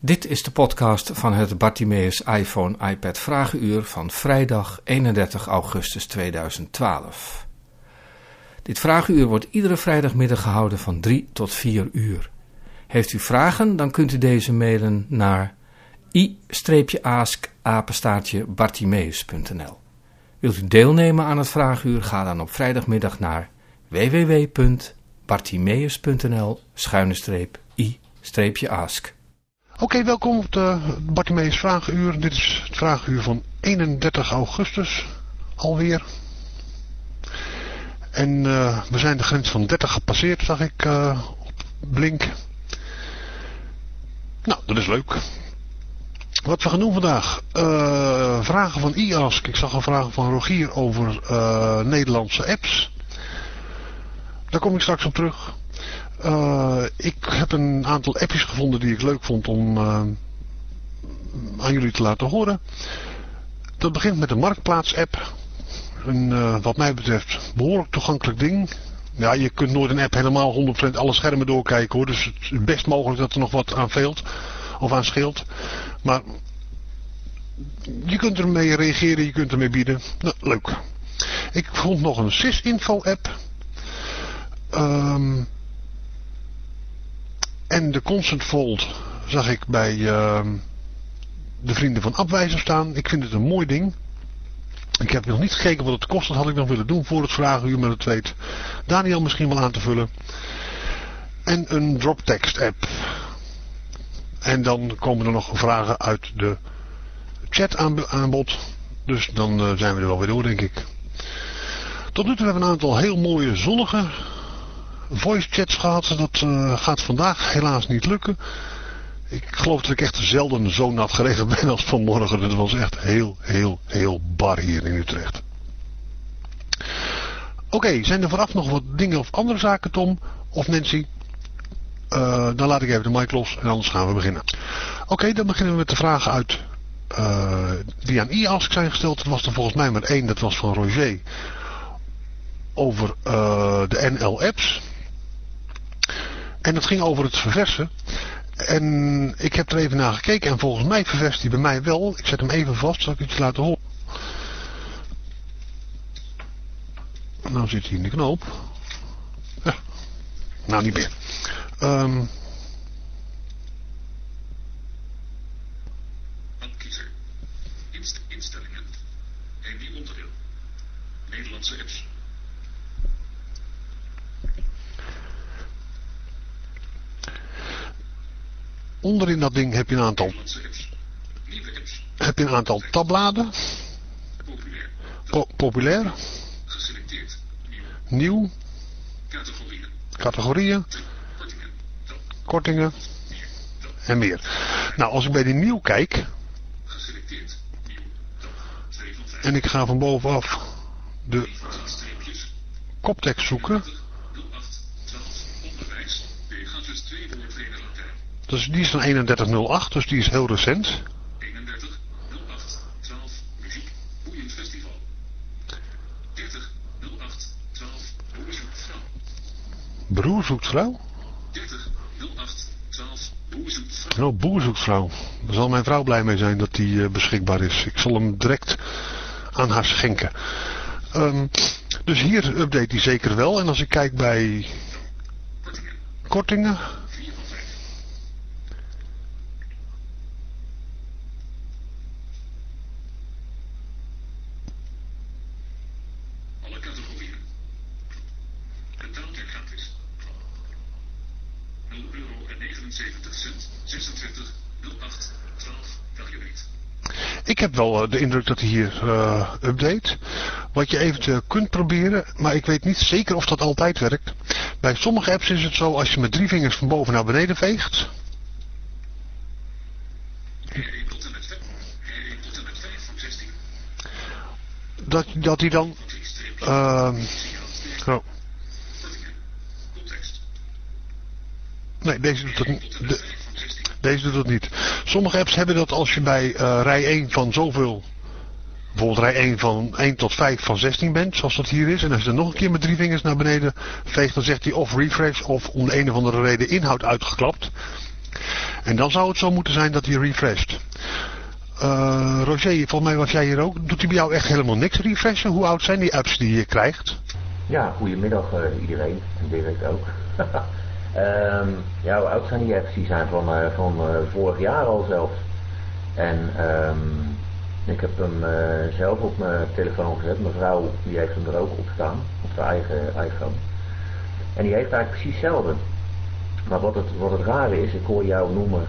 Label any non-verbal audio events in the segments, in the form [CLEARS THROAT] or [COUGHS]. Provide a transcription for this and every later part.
Dit is de podcast van het Bartimeus iPhone iPad Vragenuur van vrijdag 31 augustus 2012. Dit vragenuur wordt iedere vrijdagmiddag gehouden van 3 tot 4 uur. Heeft u vragen, dan kunt u deze mailen naar i-ask-bartimeus.nl Wilt u deelnemen aan het vragenuur, ga dan op vrijdagmiddag naar www.bartimeus.nl-i-ask. Oké, welkom op de Bartimeus Vragenuur. Dit is het Vragenuur van 31 augustus alweer. En uh, we zijn de grens van 30 gepasseerd, zag ik uh, op Blink. Nou, dat is leuk. Wat we gaan doen vandaag. Uh, vragen van IASK. Ik zag een vraag van Rogier over Nederlandse apps. Daar kom ik straks op terug. Uh, ik heb een aantal appjes gevonden die ik leuk vond om uh, aan jullie te laten horen. Dat begint met de Marktplaats app. Een uh, wat mij betreft behoorlijk toegankelijk ding. Ja, je kunt nooit een app helemaal 100% alle schermen doorkijken hoor. Dus het is best mogelijk dat er nog wat aan veelt. Of aan scheelt. Maar je kunt ermee reageren, je kunt ermee bieden. Nou, leuk. Ik vond nog een SysInfo app. Um, en de Constant Fold zag ik bij uh, de vrienden van Abwijzer staan. Ik vind het een mooi ding. Ik heb nog niet gekeken wat het kost. Dat had ik nog willen doen voor het vragenuur. Maar het weet Daniel misschien wel aan te vullen. En een droptext app. En dan komen er nog vragen uit de chat aan, bod. Dus dan uh, zijn we er wel weer door denk ik. Tot nu toe hebben we een aantal heel mooie zonnige voice chats gehad. Dat uh, gaat vandaag helaas niet lukken. Ik geloof dat ik echt zelden zo nat geregeld ben als vanmorgen. Het was echt heel, heel, heel bar hier in Utrecht. Oké, zijn er vooraf nog wat dingen of andere zaken, Tom of Nancy? Uh, dan laat ik even de mic los en anders gaan we beginnen. Oké, dan beginnen we met de vragen uit uh, die aan IASK zijn gesteld. Dat was er volgens mij maar één, dat was van Roger. Over de NL-apps. En dat ging over het verversen. En ik heb er even naar gekeken en volgens mij ververst hij bij mij wel. Ik zet hem even vast, zal ik iets laten horen. Nou zit hij in de knoop. Ja. Nou, niet meer. Um... Instellingen. En die onderdeel. Nederlandse apps. Onderin dat ding heb je een aantal, heb je een aantal tabbladen. Po populair. Nieuw. Categorieën. Kortingen. En meer. Nou, als ik bij die nieuw kijk. En ik ga van bovenaf de koptekst zoeken. Dus die is van 3108, dus die is heel recent. 31 08 12 muziek boeiend festival. 30 08 12 broer zoekt vrouw. Broer zoekt vrouw? 30 08 12 boer zoekt vrouw. Oh, boer zoekt vrouw. Daar zal mijn vrouw blij mee zijn dat die uh, beschikbaar is. Ik zal hem direct aan haar schenken. Um, dus hier update hij zeker wel. En als ik kijk bij Kortingen. 70 26 08 12 Wait. Ik heb wel eh, de indruk dat hij hier eh, update. Wat je eventueel kunt proberen, maar ik weet niet zeker of dat altijd werkt. Bij sommige apps is het zo, als je met drie vingers van boven naar beneden veegt... Dat, dat hij dan... Ehm, nee, deze doet dat niet. De- 5 van 16. Deze doet niet. Sommige apps hebben dat als je bij eh, rij 1 van zoveel, bijvoorbeeld rij 1 van 1 tot 5 van 16 bent, zoals dat hier is. En als je dan nog een keer met drie vingers naar beneden veegt, dan zegt hij of refresh of om de een of andere reden inhoud uitgeklapt. En dan zou het zo moeten zijn dat hij refresht. Eh, Roger, volgens mij was jij hier ook. Doet hij bij jou echt helemaal niks refreshen? Hoe oud zijn die apps die je krijgt? Ja, goedemiddag uh, iedereen. En Dirk ook. [LAUGHS] um, ja, hoe oud zijn die? Die zijn van, uh, van uh, vorig jaar al zelfs. En um, ik heb hem zelf op mijn telefoon gezet. Mijn vrouw die heeft hem er ook op staan. Op zijn eigen iPhone. En die heeft eigenlijk precies hetzelfde. Maar wat het, wat het rare is, ik hoor jou noemen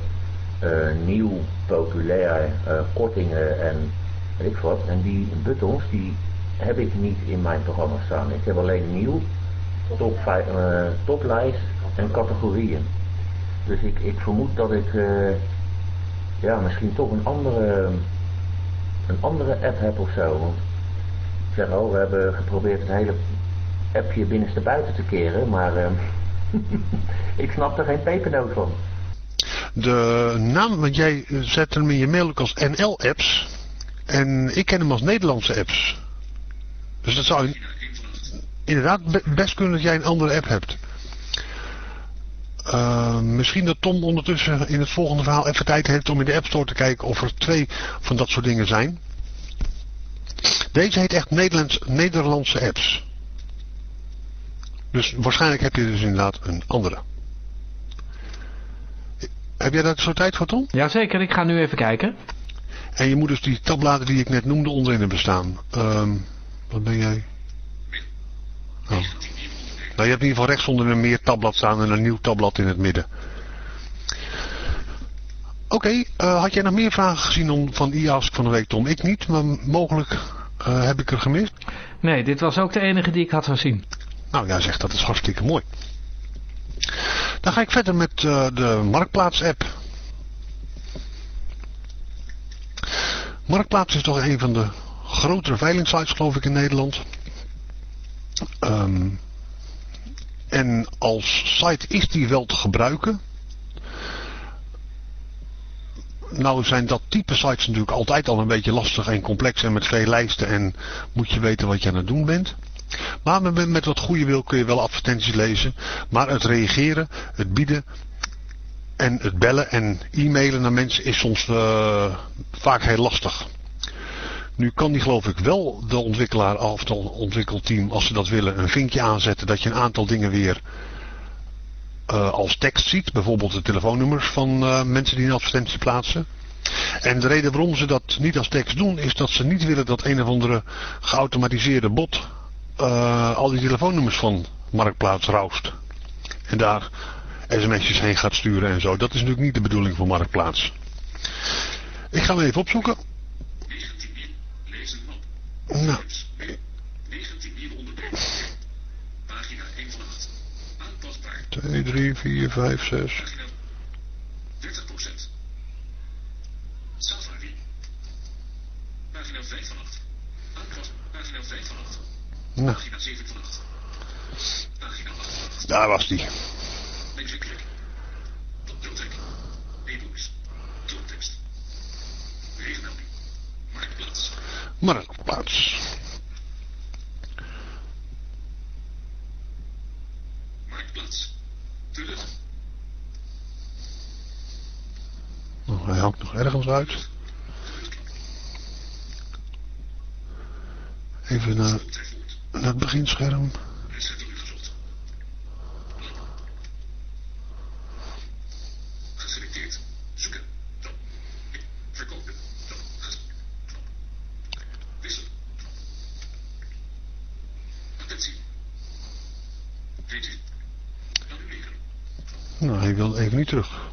nieuw, populair, kortingen en weet ik wat. En die buttons, die heb ik niet in mijn programma staan. Ik heb alleen nieuw, top, toplijst en categorieën. Dus ik, ik vermoed dat ik uh, ja, misschien toch een andere, een andere app heb of zo. Want ik zeg al, we hebben geprobeerd het hele appje binnenste buiten te keren, maar uh, [LAUGHS] ik snap er geen pepernoot van. De naam, want jij zet hem in je mail ook als NL-apps. En ik ken hem als Nederlandse apps. Dus dat zou inderdaad best kunnen dat jij een andere app hebt. Uh, misschien dat Tom ondertussen in het volgende verhaal even tijd heeft om in de App Store te kijken of er twee van dat soort dingen zijn. Deze heet echt Nederlands, Nederlandse apps. Dus waarschijnlijk heb je dus inderdaad een andere. Heb jij daar zo tijd voor, Tom? Jazeker, ik ga nu even kijken. En je moet dus die tabbladen die ik net noemde onderin hebben staan. Um, wat ben jij? Oh. Nou, je hebt in ieder geval rechts onder een meer tabblad staan en een nieuw tabblad in het midden. Oké, okay, uh, had jij nog meer vragen gezien om, van IASK van de week, Tom? Ik niet, maar mogelijk uh, heb ik er gemist. Nee, dit was ook de enige die ik had gezien. Nou, jij zegt dat is hartstikke mooi. Dan ga ik verder met uh, de Marktplaats-app. Marktplaats is toch een van de grotere veilingsites geloof ik in Nederland. Um, en als site is die wel te gebruiken. Nou zijn dat type sites natuurlijk altijd al een beetje lastig en complex en met veel lijsten en moet je weten wat je aan het doen bent. Maar met, wat goede wil kun je wel advertenties lezen. Maar het reageren, het bieden en het bellen en e-mailen naar mensen is soms uh, vaak heel lastig. Nu kan die geloof ik wel de ontwikkelaar of het ontwikkelteam, als ze dat willen, een vinkje aanzetten dat je een aantal dingen weer uh, als tekst ziet. Bijvoorbeeld de telefoonnummers van uh, mensen die een advertentie plaatsen. En de reden waarom ze dat niet als tekst doen, is dat ze niet willen dat een of andere geautomatiseerde bot uh, al die telefoonnummers van Marktplaats roust. En daar sms'jes heen gaat sturen en zo. Dat is natuurlijk niet de bedoeling van Marktplaats. Ik ga hem even opzoeken. Nou. 19 nieuwe onderbreking. Pagina 1 van 8. Aanpasbaar. 2, 3, 4, 5, 6. Pagina 30 procent. Safari. Pagina 5 van 8. Aanpas, pagina 5 van 8. Nou. Pagina 7 van 8. Pagina 8 van 8. Daar was die. Linksklik. Doodtek. E-books. Doodtekst. Regenmelding. Marktplaats. Marktplaats. Terug. Oh, hij hangt nog ergens uit. Even naar, naar het beginscherm. Geselecteerd. Zoeken. Verkopen. Wissel. Attentie. VT. Annuleren. Nou, hij wil even niet terug.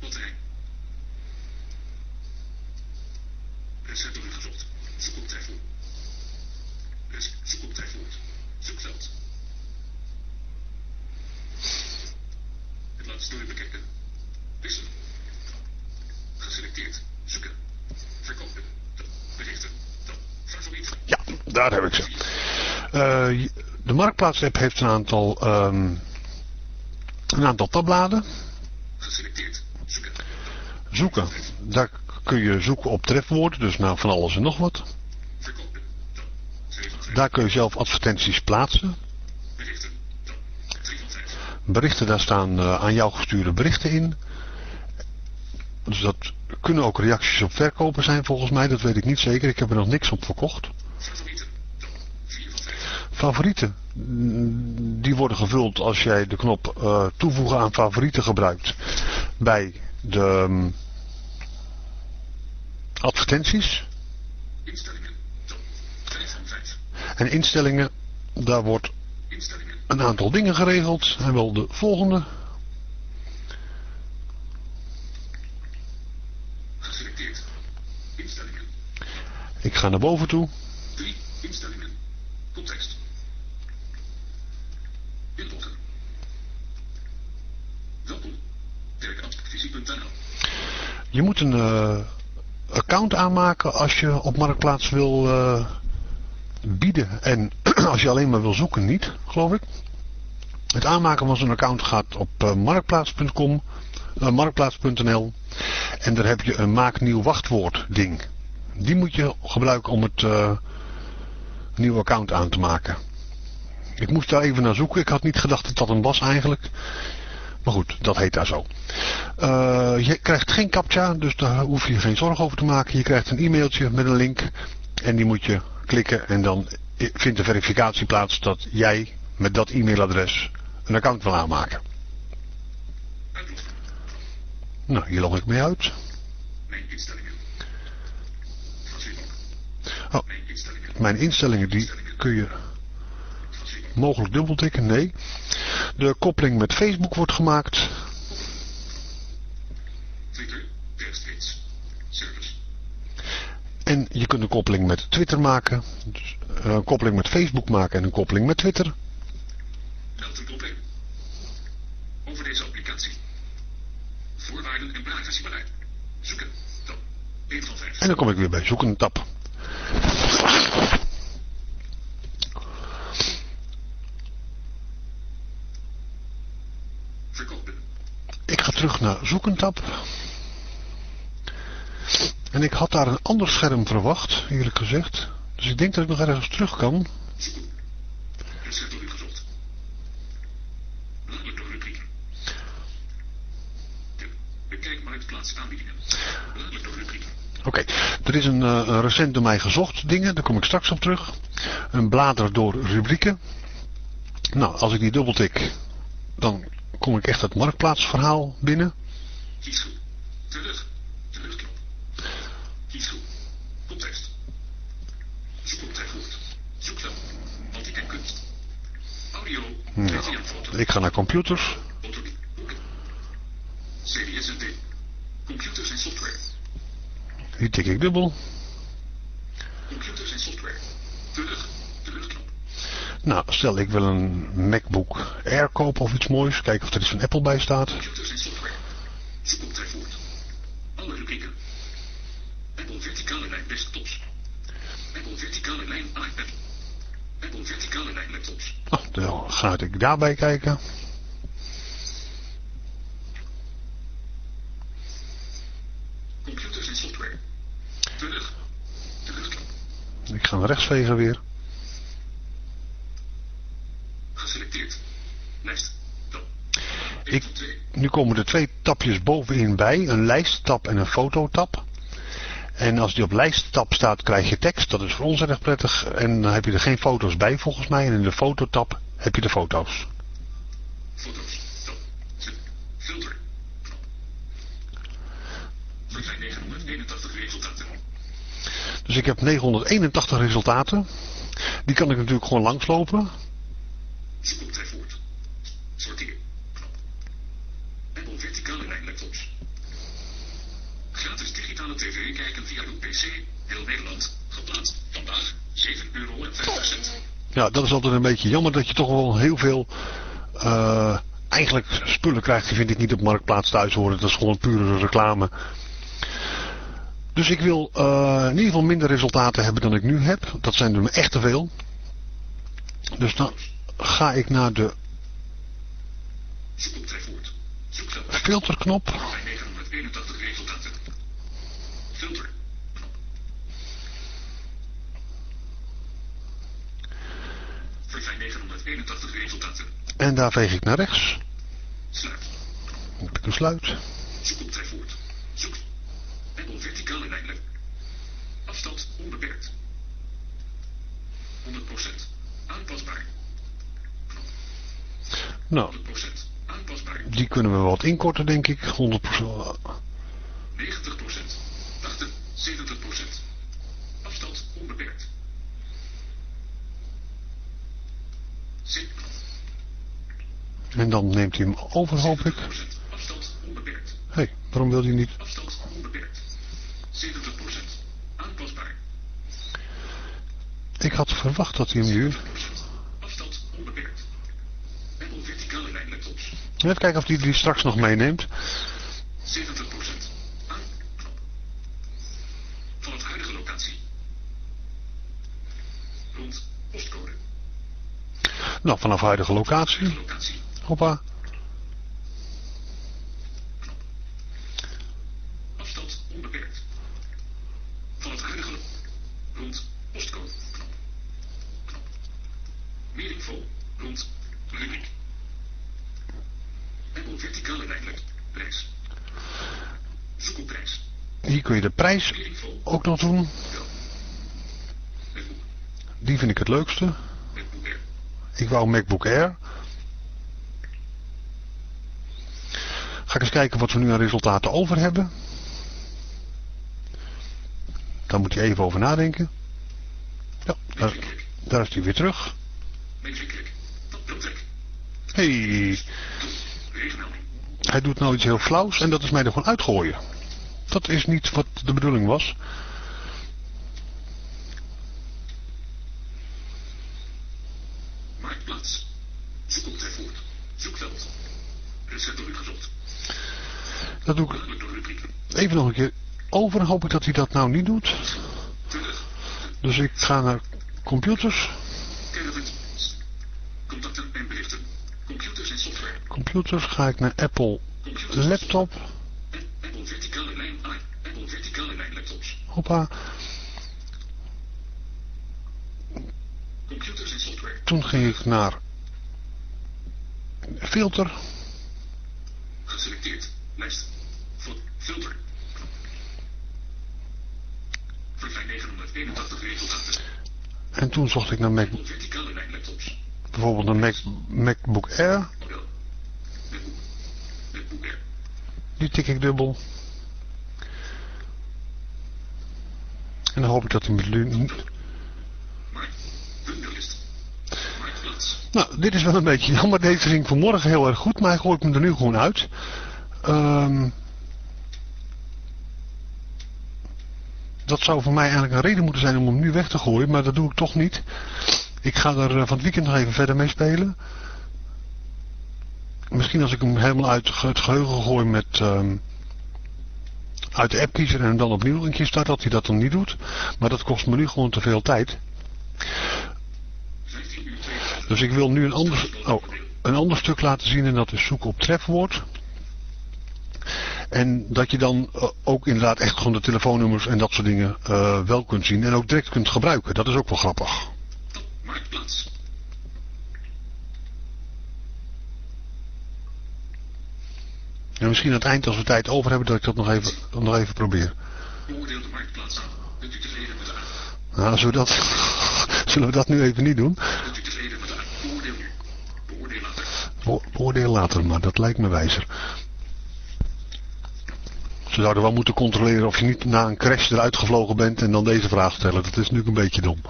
Batterij. Receptor gezocht. Zoekoptij voor. Zoekoptij voort. Zoekveld. Het laatste door bekijken. Wisselen. Geselecteerd. Zoeken. Verkopen. Berichten. Favoriet. Ja, daar heb ik ze. Uh, Marktplaats-app heeft een aantal, um, een aantal tabbladen. Geselecteerd. Zoeken. Zoeken. Daar kun je zoeken op trefwoorden, dus nou van alles en nog wat. Verkopen. Daar kun je zelf advertenties plaatsen. Berichten. berichten, daar staan eh, aan jou gestuurde berichten in. Dus dat kunnen ook reacties op verkopen zijn volgens mij, dat weet ik niet zeker. Ik heb er nog niks op verkocht. Favorieten. Dan 4 van 5. Favorieten, die worden gevuld als jij de knop eh, toevoegen aan favorieten gebruikt bij de mm, advertenties. Instellingen. Dan 5 van 5. En instellingen, daar wordt een aantal dingen geregeld. En wel de volgende. Ik ga naar boven toe. 3. Instellingen. Context. Inloggen. Welkom. Werkadvisie.nl Je moet een eh, account aanmaken als je op Marktplaats wil eh, bieden. En [CLEARS THROAT] als je alleen maar wil zoeken niet, geloof ik. Het aanmaken van zo'n account gaat op marktplaats.com, eh, marktplaats.nl. En daar heb je een maak nieuw wachtwoord ding. Die moet je gebruiken om het nieuwe account aan te maken. Ik moest daar even naar zoeken. Ik had niet gedacht dat dat een was eigenlijk. Maar goed, dat heet daar zo. Eh, je krijgt geen captcha, dus daar hoef je geen zorgen over te maken. Je krijgt een e-mailtje met een link en die moet je klikken en dan vindt de verificatie plaats dat jij met dat e-mailadres een account wil aanmaken. Nou, hier log ik mee uit. Mijn instellingen. Oh. Mijn instellingen. Die kun je. Mogelijk dubbeltikken. Nee. De koppeling met Facebook wordt gemaakt. Twitter. Rechtstreeks. Service. En je kunt een koppeling met Twitter maken. Dus, eh, een koppeling met Facebook maken en een koppeling met Twitter. Meld een probleem. Over deze applicatie. Voorwaarden en privacybeleid. Zoeken. Dan. 1 van 5. En dan kom ik weer bij zoeken tab. Verkopen. Ik ga terug naar zoeken tab. En ik had daar een ander scherm verwacht, eerlijk gezegd. Dus ik denk dat ik nog ergens terug kan. Oké, er is een, eh, recent door mij gezocht dingen, daar kom ik straks op terug. Een blader door rubrieken. Nou, als ik die dubbeltik, dan kom ik echt het marktplaatsverhaal binnen. Kiesgroep. Terug. Terugknop. Kiesgroep. Context. Zoekopdracht voert. Zoekveld. Antiek en kunst. Audio. Nou, en ik ga naar computers. Foto. Boeken. CDS&T. Computers en software. Die tik ik dubbel. Computers en software. Terug. Nou, stel ik wil een MacBook Air kopen of iets moois. Kijken of er iets van Apple bij staat. Computers en software. Zoekopdracht voert. Alle rubrieken. Apple verticale lijn desktops. Apple verticale lijn iPad. Apple verticale lijn laptops. Nou, dan ga ik daarbij kijken. Computers en software. Terug. Terugknop. Ik ga naar rechts vegen weer. Geselecteerd. Lijst. Dan. 1 Ik- van 2. Nu komen er twee tapjes bovenin bij. Een lijsttab en een fototab. En als die op lijsttab staat krijg je tekst. Dat is voor ons erg prettig. En dan heb je er geen foto's bij volgens mij. En in de fototab heb je de foto's. Foto's. Filter. Verklein 981 resultaten. Dus ik heb 981 resultaten. Die kan ik natuurlijk gewoon langslopen. Zoekopdracht voert. Sorteer. Apple verticale lijn laptops. Gratis digitale tv kijken via uw pc. Heel Nederland. Geplaatst. Vandaag 7 euro en 50 cent. Ja, dat is altijd een beetje jammer dat je toch wel heel veel... eh, eigenlijk spullen krijgt die vind ik niet op Marktplaats thuis horen. Dat is gewoon pure reclame. Dus ik wil eh, in ieder geval minder resultaten hebben dan ik nu heb. Dat zijn er echt te veel. Dus dan ga ik naar de. Zoekveld. Filterknop. Bij 981 resultaten. Filter. Knop. Verklein 981 resultaten. En daar veeg ik naar rechts. besluit. Zoek op trefwoord. Zoek. Apple verticale lijnlengte. Afstand onbeperkt. 100%. Aanpasbaar. Nou, 100%. Die kunnen we wat inkorten, denk ik. 100%. 90%. 80. 70%. Afstand onbeperkt. En dan neemt hij hem over, hoop ik. 70%. Afstand onbeperkt. Hé, hey, waarom wil hij niet? Afstand onbeperkt. 70%. Aanpasbaar. Ik had verwacht dat hij hem nu... 70%. Afstand onbeperkt. Apple verticale lijn laptops. Even kijken of hij die straks nog meeneemt. 70%. Aan. Knop. Van het huidige locatie. Rond. Postcode. Nou, vanaf huidige. Locatie. Hoppa. Afstand onbeperkt. Van het huidige lo- rond postcode knop. Knop. Meer info rond rubriek. Apple verticale lijnlengte. Prijs. Zoek op prijs. Hier kun je de prijs ook nog doen. Die vind ik het leukste. Ik wou MacBook Air. Ga ik eens kijken wat we nu aan resultaten over hebben. Daar moet je even over nadenken. Ja, daar, daar is hij weer terug. Hey, hij doet nou iets heel flauws en dat is mij er gewoon uitgooien. Dat is niet wat de bedoeling was. Marktplaats. Trefwoord. Zoekveld. Recept door u gezocht. Dat doe ik even nog een keer over. Hoop ik dat hij dat nou niet doet. Dus ik ga naar computers. Caravan. Contacten en berichten. Computers en software. Computers ga ik naar Apple laptop. En Apple verticale lijn. I. Apple verticale lijn Hoppa. Computers en software. Toen ging ik naar filter. Geselecteerd. Lijst. Fil- Filter. Verfijn 981 resultaten. En toen zocht ik naar Mac, bijvoorbeeld een Mac. MacBook Air. Die tik ik dubbel. En dan hoop ik dat. Puntenlist. Marktplaats. Nou, dit is wel een beetje jammer. Deze ging vanmorgen heel erg goed, maar hij gooit me er nu gewoon uit. Ehm, dat zou voor mij eigenlijk een reden moeten zijn om hem nu weg te gooien, maar dat doe ik toch niet. Ik ga er eh, van het weekend nog even verder mee spelen. Misschien als ik hem helemaal uit het geheugen gooi met ehm, uit de app kiezen en dan opnieuw een keer start, dat hij dat dan niet doet. Maar dat kost me nu gewoon te veel tijd. 15 uur 22. Dus ik wil nu een ander, oh, een ander stuk laten zien en dat is zoeken op trefwoord. En dat je dan eh, ook inderdaad echt gewoon de telefoonnummers en dat soort dingen eh, wel kunt zien en ook direct kunt gebruiken. Dat is ook wel grappig. Marktplaats. En misschien aan het eind als we tijd over hebben dat ik dat nog even, nog even probeer. Beoordeel de marktplaats. Bent u tevreden met de? Nou, zullen we dat, [LAUGHS] zullen we dat nu even niet doen? Bent u tevreden met de aan? Beoordeel nu. Beoordeel later. Beoordeel later maar, dat lijkt me wijzer. Ze zouden wel moeten controleren of je niet na een crash eruit gevlogen bent en dan deze vraag stellen. Dat is natuurlijk een beetje dom.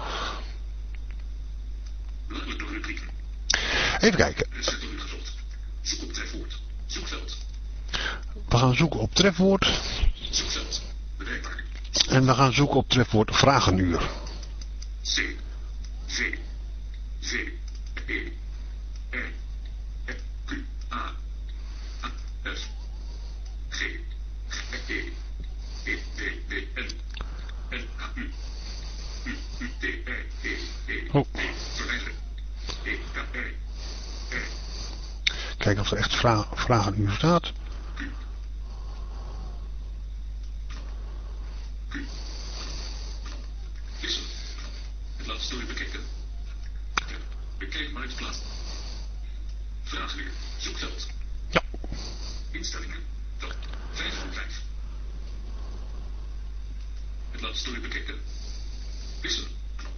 Even kijken. Recept door u gezocht. Zoek op trefwoord. Zoekveld. We gaan zoeken op trefwoord. En we gaan zoeken op trefwoord vragenuur. C. V. V. E. Q. A. E. E. D. Oh. Kijken of er echt vra vragenuur staat. Wisselen. Het laatste door u bekijken. Bekijk marktplaats. Vraag weer. Zoekveld. Ja. Instellingen. Marktplaats door u bekeken. Wisselen. Knop.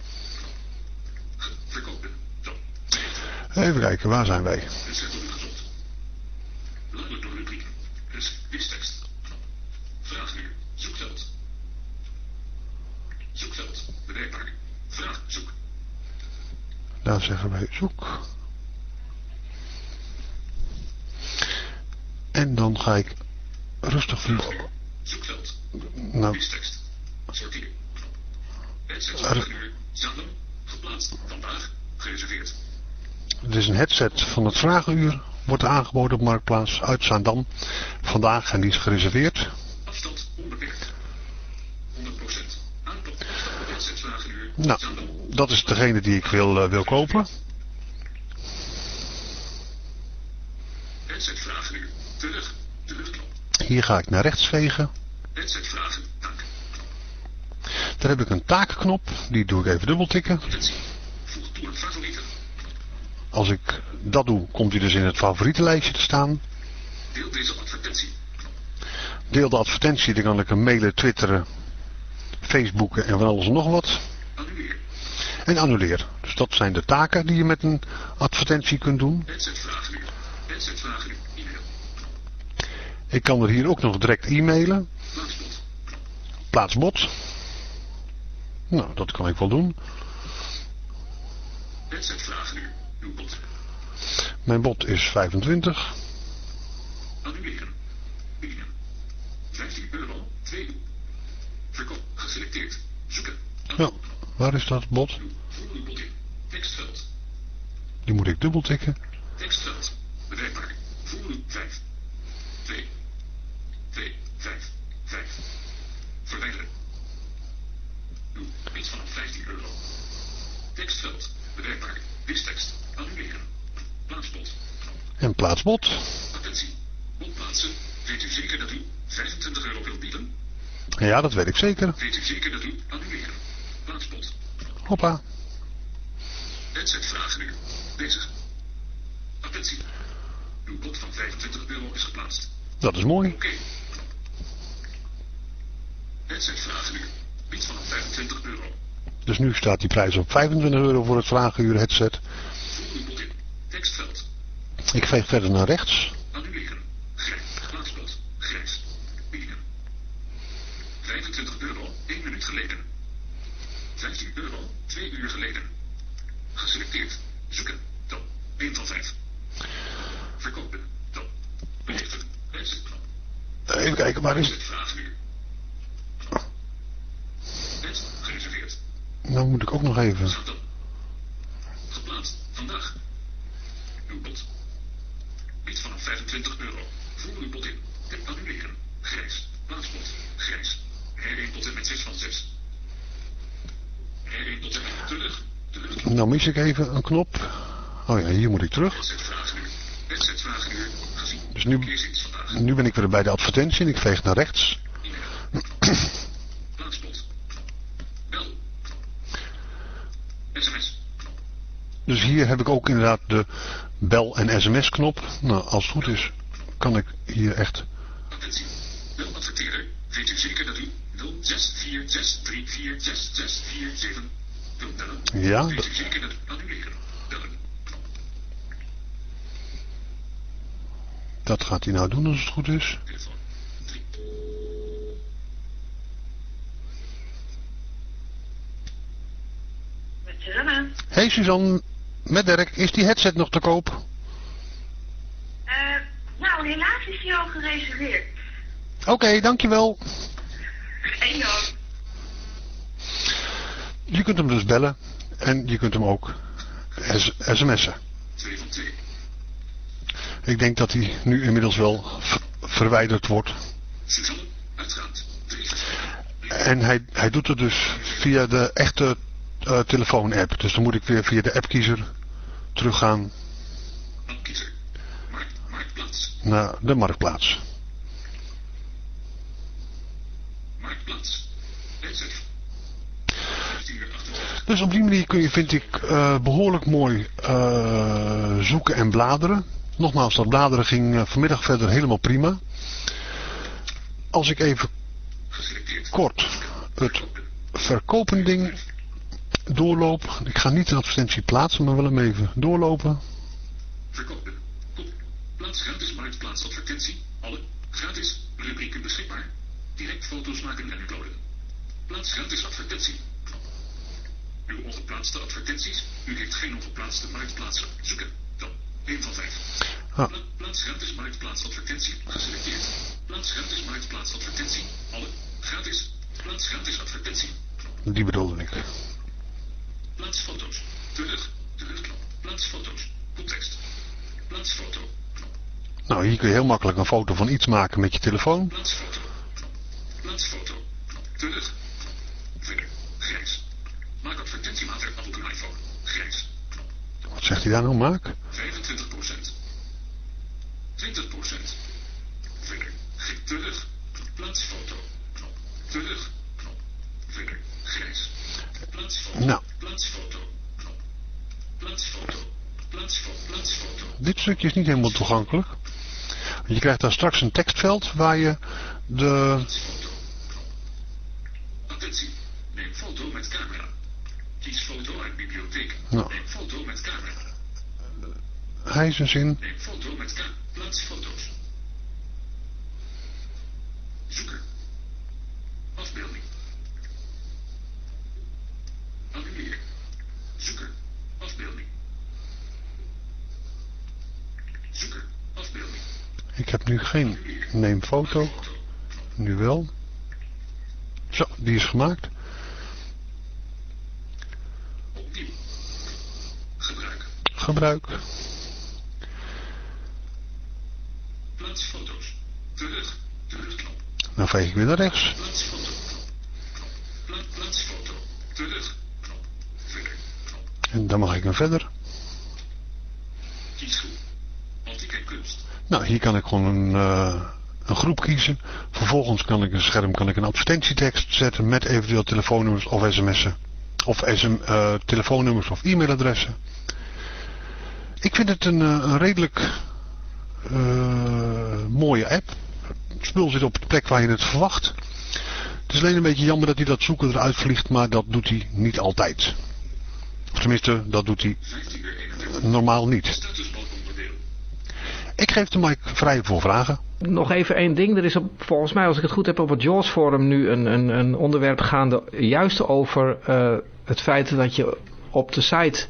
Knop. Verkopen. Zo. Even kijken, waar zijn wij? Recept door u gezocht. Bladeren door rubriek. Dus wistekst. Knop. Vraagmuur. Zoekveld. Zoekveld. Bereikbaar. Vraag. Zoek. Daar zeggen wij zoek. En dan ga ik rustig. Zoekveld. Nou. Sorteer. Knop. Geplaatst. Vandaag. Gereserveerd. Is een headset van het Vragenuur. Wordt aangeboden op Marktplaats uit Zaandam. Vandaag en die is gereserveerd. Afstand onbeperkt. 100%. Aantal. Headset vraagmuur. Nou, dat is degene die ik wil, eh, wil kopen. Headset vraagmuur. Terug. Terugknop. Hier ga ik naar rechts vegen. Headset vragen. Daar heb ik een taakknop. Die doe ik even dubbel tikken. Attentie. Voeg toe favorieten. Als ik dat doe, komt hij dus in het favorietenlijstje te staan. Deel deze advertentie. Deel de advertentie, dan kan ik hem mailen, twitteren, facebooken en van alles en nog wat. Annuleer. En annuleer. Dus dat zijn de taken die je met een advertentie kunt doen. Ik kan er hier ook nog direct e-mailen. Plaatsbod. Plaatsbod. Nou, dat kan ik wel doen. Headset vraagmuur. Mijn bod is 25. Annuleren. Bieden. 15 euro. 2 uur. Verkoop. Geselecteerd. Zoeken. Ja, waar is dat bod? Tekstveld. Die moet ik dubbel tikken. Tekstveld. Bereikbaar. Voer uw 5. 2. 2. 5. 5. Verwijderen. Uw iets vanaf 15 euro. Tekstveld. Bereikbaar. Wistekst. Annuleren. Plaatsbod. En plaatsbod. Attentie. Opplaatsen. Weet u zeker dat u 25 euro wilt bieden? Ja, dat weet ik zeker. Weet u zeker dat u annuleren? Plaatsbod. Hoppa. Headset vragen nu. Bezig. Attentie. Uw bod van 25 euro is geplaatst. Dat is mooi. Oké. Headset vragen nu. Bied vanaf 25 euro. Dus nu staat die prijs op 25 euro voor het vragenuur headset. Tekstveld. Ik veeg verder naar rechts. Annuleren. Grijs. Bieden. 25 euro. 1 minuut geleden. 15 euro. 2 uur geleden. Geselecteerd. Zoeken. Top. 1 van 5. Verkopen. Headset knop. Even kijken, Headset vraagmuur. Net gereserveerd. Nou moet ik ook nog even. Geplaatst. Vandaag. Uw bod. Bied vanaf 25 euro. Voer uw bod in. Tip annuleren. Grijs. Plaatsbod. Grijs. R1 tot en met 6 van 6. R1 tot en met terug. Terug. Nou mis ik even een knop. Oh ja, hier moet ik terug. Dus nu, nu ben ik weer bij de advertentie en ik veeg naar rechts. E-mail. Plaatsbod. Bel. SMS. Dus hier heb ik ook inderdaad de bel- en sms-knop. Nou, als het goed is, kan ik hier echt... Attentie. Wel adverteren. Weet u zeker dat u 0646346647 wilt bellen? Ja, Weet dat- u zeker dat annuleren? Bellen. Knop. dat gaat hij nou doen als het goed is. Telefoon. 3. Met Susanne. Hey Suzanne, met Dirk, is die headset nog te koop? Eh, nou, helaas is hij al gereserveerd. Oké, dankjewel. En Jan. Je kunt hem dus bellen en je kunt hem ook sms'en. 2 van 2. Ik denk dat hij nu inmiddels wel ver- verwijderd wordt. Suzanne. Uitgaand. 3 van En hij, hij doet het dus via de echte eh, telefoon-app. Dus dan moet ik weer via de appkiezer teruggaan. Marktplaats. naar de marktplaats. Marktplaats. Headset. 15 uur 28. Dus op die manier kun je, vind ik, eh, behoorlijk mooi eh, zoeken en bladeren. Nogmaals, dat bladeren ging eh, vanmiddag verder helemaal prima. Als ik even kort het verkopen ding doorloop. Ik ga niet een advertentie plaatsen, maar wel hem even doorlopen. Verkopen. Kop. Plaats gratis marktplaats advertentie. Alle. Gratis. Rubrieken beschikbaar. Direct foto's maken en uploaden. Plaats gratis advertentie. Uw ongeplaatste advertenties. U heeft geen ongeplaatste marktplaatsen. Zoeken. Dan. 1 van 5. Ah. Pla- plaats gratis marktplaats advertentie. Geselecteerd. Plaats gratis marktplaats advertentie. Alle. Gratis. Plaats gratis advertentie. Die bedoelde ik. Plaats foto's. Terug. Terugknop. Plaats foto's. Context. Plaats foto. Knop. Nou, hier kun je heel makkelijk een foto van iets maken met je telefoon. Plaats foto. Knop. Plaats foto. Knop. Terug. Verder. Grijs. Maak advertentiemateriaal op een iPhone. Grijs. Knop. Wat zegt hij daar nou, Maak? 25% 20% Verder. Terug. Knop. Plaats foto. Knop. Terug. Knop. Verder. Grijs. Plaats foto. Nou. Plaats foto. Knop. Plaats foto. Plaats foto. Plaats foto. Dit stukje is niet helemaal toegankelijk. Want je krijgt daar straks een tekstveld waar je de... Plaatsfoto. Attentie. Neem foto met camera. Kies foto uit bibliotheek. Nou. Neem foto met camera. Hij is een zin. Neem foto met camera. Plaats foto's. Zoeker. Afbeelding. Annuleer. Zoeker. Afbeelding. Zoeker. Afbeelding. Ik heb nu geen neem foto. Nu wel. Zo, die is gemaakt. Opnieuw. Gebruik. Gebruik. Plaats foto's. Terug. Terugknop. Dan veeg ik weer naar rechts. Plaats foto. Knop. Pla plaats foto. Terug. En dan mag ik hem verder. Kunst. Nou, hier kan ik gewoon een, eh, een groep kiezen. Vervolgens kan ik een scherm kan ik een advertentietekst zetten met eventueel telefoonnummers of sms'en. Of SM, eh, telefoonnummers of e-mailadressen. Ik vind het een, eh, een redelijk mooie app. Het spul zit op de plek waar je het verwacht. Het is alleen een beetje jammer dat hij dat zoeken eruit vliegt, maar dat doet hij niet altijd. Of tenminste, dat doet hij 15 uur 31. normaal niet. Ik geef de mic vrij voor vragen. Nog even één ding. Er is op, volgens mij, als ik het goed heb, op het Jaws Forum nu een, een, een onderwerp gaande. Juist over eh, het feit dat je op de site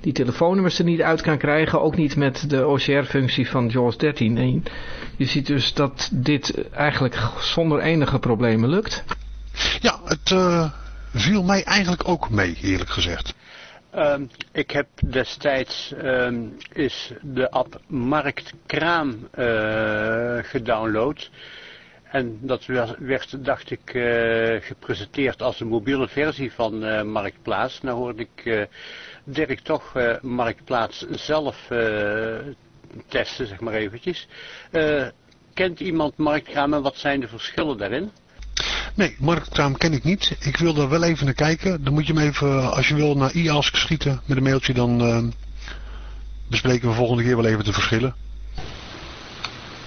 die telefoonnummers er niet uit kan krijgen. Ook niet met de OCR-functie van JAWS 13. En je ziet dus dat dit eigenlijk zonder enige problemen lukt. Ja, het eh, viel mij eigenlijk ook mee, eerlijk gezegd. Ehm, ik heb destijds ehm, is de app Marktkraam eh gedownload. En dat werd, dacht ik, eh, gepresenteerd als een mobiele versie van eh, Marktplaats. Nou hoorde ik Dirk toch Marktplaats zelf testen, zeg maar eventjes. Kent iemand Marktkraam en wat zijn de verschillen daarin? Nee, Marktkraam ken ik niet. Ik wil er wel even naar kijken. Dan moet je hem even, als je wil, naar e-ask schieten met een mailtje. Dan eh, bespreken we volgende keer wel even de verschillen.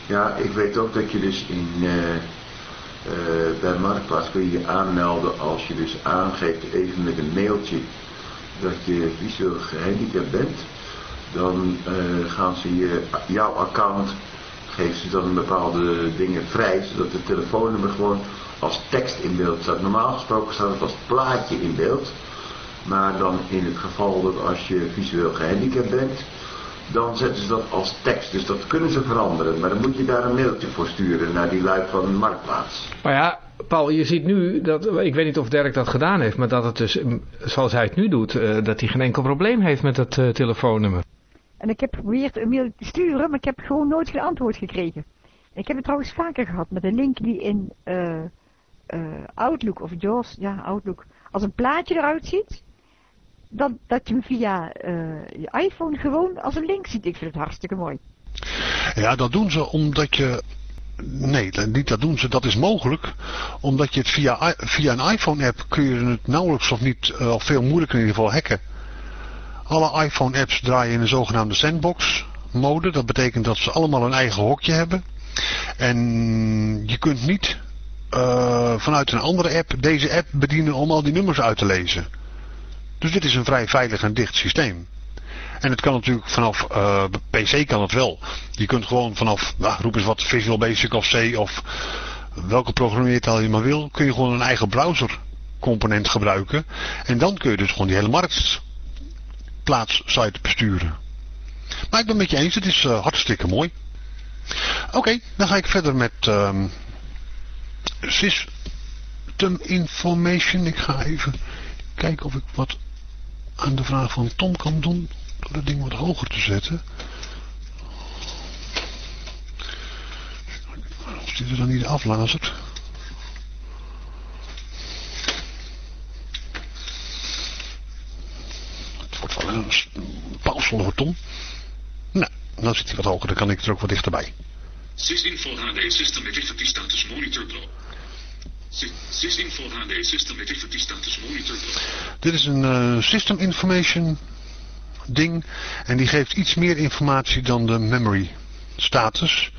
Ja, ik weet ook dat je dus in, eh, eh, bij Marktplaats kun je je aanmelden als je dus aangeeft even met een mailtje dat je visueel gehandicapt bent. Dan eh, gaan ze je, jouw account, geven ze dan bepaalde dingen vrij, zodat het telefoonnummer gewoon als tekst in beeld staat. Normaal gesproken staat het als plaatje in beeld. Maar dan in het geval dat als je visueel gehandicapt bent, dan zetten ze dat als tekst. Dus dat kunnen ze veranderen. Maar dan moet je daar een mailtje voor sturen naar die lui van Marktplaats. Maar ja, Paul, je ziet nu, dat, ik weet niet of Dirk dat gedaan heeft, maar dat het dus, mm, zoals hij het nu doet, eh, dat hij geen enkel probleem heeft met het eh, telefoonnummer. En ik heb geprobeerd een mail te sturen, maar ik heb gewoon nooit geen antwoord gekregen. Ik heb het trouwens vaker gehad met een link die in eh, eh, Outlook of JAWS, ja Outlook, als een plaatje eruit ziet. Dat, dat je hem via eh, je iPhone gewoon als een link ziet. Ik vind het hartstikke mooi. Ja, dat doen ze omdat je... Nee, niet dat doen ze, dat is mogelijk. Omdat je het via, via een iPhone-app kun je het nauwelijks of niet, eh, of veel moeilijker in ieder geval hacken. Alle iPhone-apps draaien in een zogenaamde sandbox-mode. Dat betekent dat ze allemaal een eigen hokje hebben. En je kunt niet eh, eh, vanuit een andere app deze app bedienen om al die nummers uit te lezen. Dus dit is een vrij veilig en dicht systeem. En het kan natuurlijk vanaf eh, PC kan het wel. Je kunt gewoon vanaf, nou, roep eens wat, Visual Basic of C of welke programmeertaal je maar wil, kun je gewoon een eigen browser component gebruiken. En dan kun je dus gewoon die hele marktplaatssite besturen. Maar ik ben het met je eens, het is uh, hartstikke mooi. Oké, dan ga ik verder met um, System Information. Ik ga even kijken of ik wat aan de vraag van Tom kan doen. Door dat ding wat hoger te zetten. Als die er dan niet aflazert. Het wordt wel een pausvol voor Tom. Nou, dan zit hij wat hoger, dan kan ik er ook wat dichterbij. Sysinfo HD System Activity Status Monitor Pro. Sysinfo HD System Activity Status Monitor Pro. Dit is een uh, System Information ding. En die geeft iets meer informatie dan de memory status.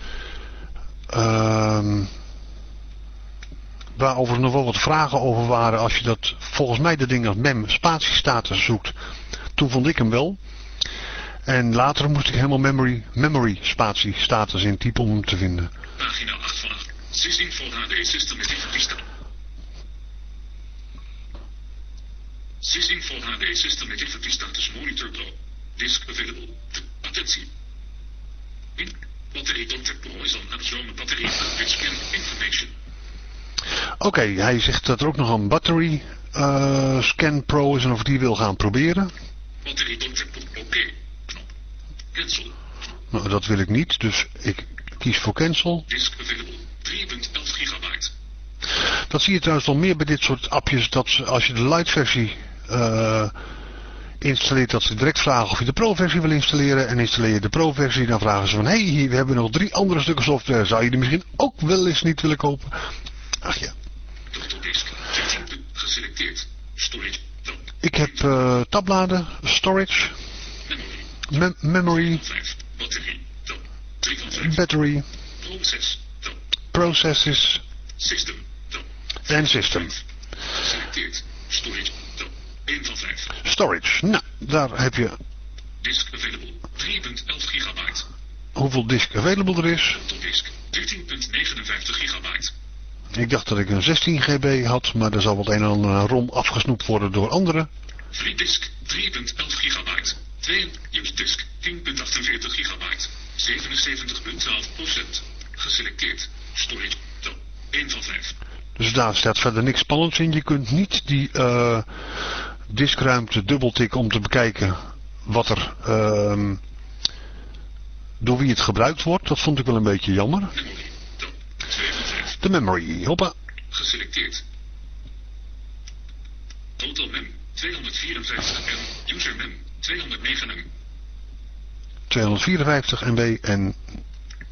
Um, waar overigens nog wel wat vragen over waren als je dat volgens mij de ding als mem spatiestatus zoekt. Toen vond ik hem wel. En later moest ik helemaal memory, memory spatie status intypen om hem te vinden. Pagina 8 van 8. Sysinfo HD System Activity Status. Sysinfo HD System Activity Status Monitor Pro. Disk available. Attentie. In battery Dr. Pro is on absorbed battery with scan information. Oké, okay, hij zegt dat er ook nog een battery uh, scan pro is en of die wil gaan proberen. Battery Dr. Pro, oké. Okay. Cancel. Nou, dat wil ik niet, dus ik kies voor cancel. Disk available. 3.11 gigabyte. Dat zie je trouwens al meer bij dit soort appjes, dat als je de light versie uh, installeert, dat ze direct vragen of je de pro-versie wil installeren. En installeer je de pro-versie, dan vragen ze van, hé, hey, we hebben nog drie andere stukken software, zou je die misschien ook wel eens niet willen kopen? Ach ja. Geselecteerd. Storage. Ik heb uh, tabbladen, storage, me memory, battery, battery, proces, processes en system. Storage. 1 van 5. Storage. Nou, daar heb je... Disk available. 3.11 gigabyte. Hoeveel disk available er is? Disk. 13.59 gigabyte. Ik dacht dat ik een 16 GB had, maar er zal wat een en ander rom afgesnoept worden door anderen. Free disk 3.11 gigabyte. 2 use disk 10.48 gigabyte. 77.12 procent. Geselecteerd. Storage. 1 van 5. Dus daar staat verder niks spannends in. Je kunt niet die uh, diskruimte dubbeltikken om te bekijken wat er uh, door wie het gebruikt wordt. Dat vond ik wel een beetje jammer. Memory. 2 van 5. De memory, hoppa. Geselecteerd. Total mem 254 M. User mem 209 M. 254 MB en...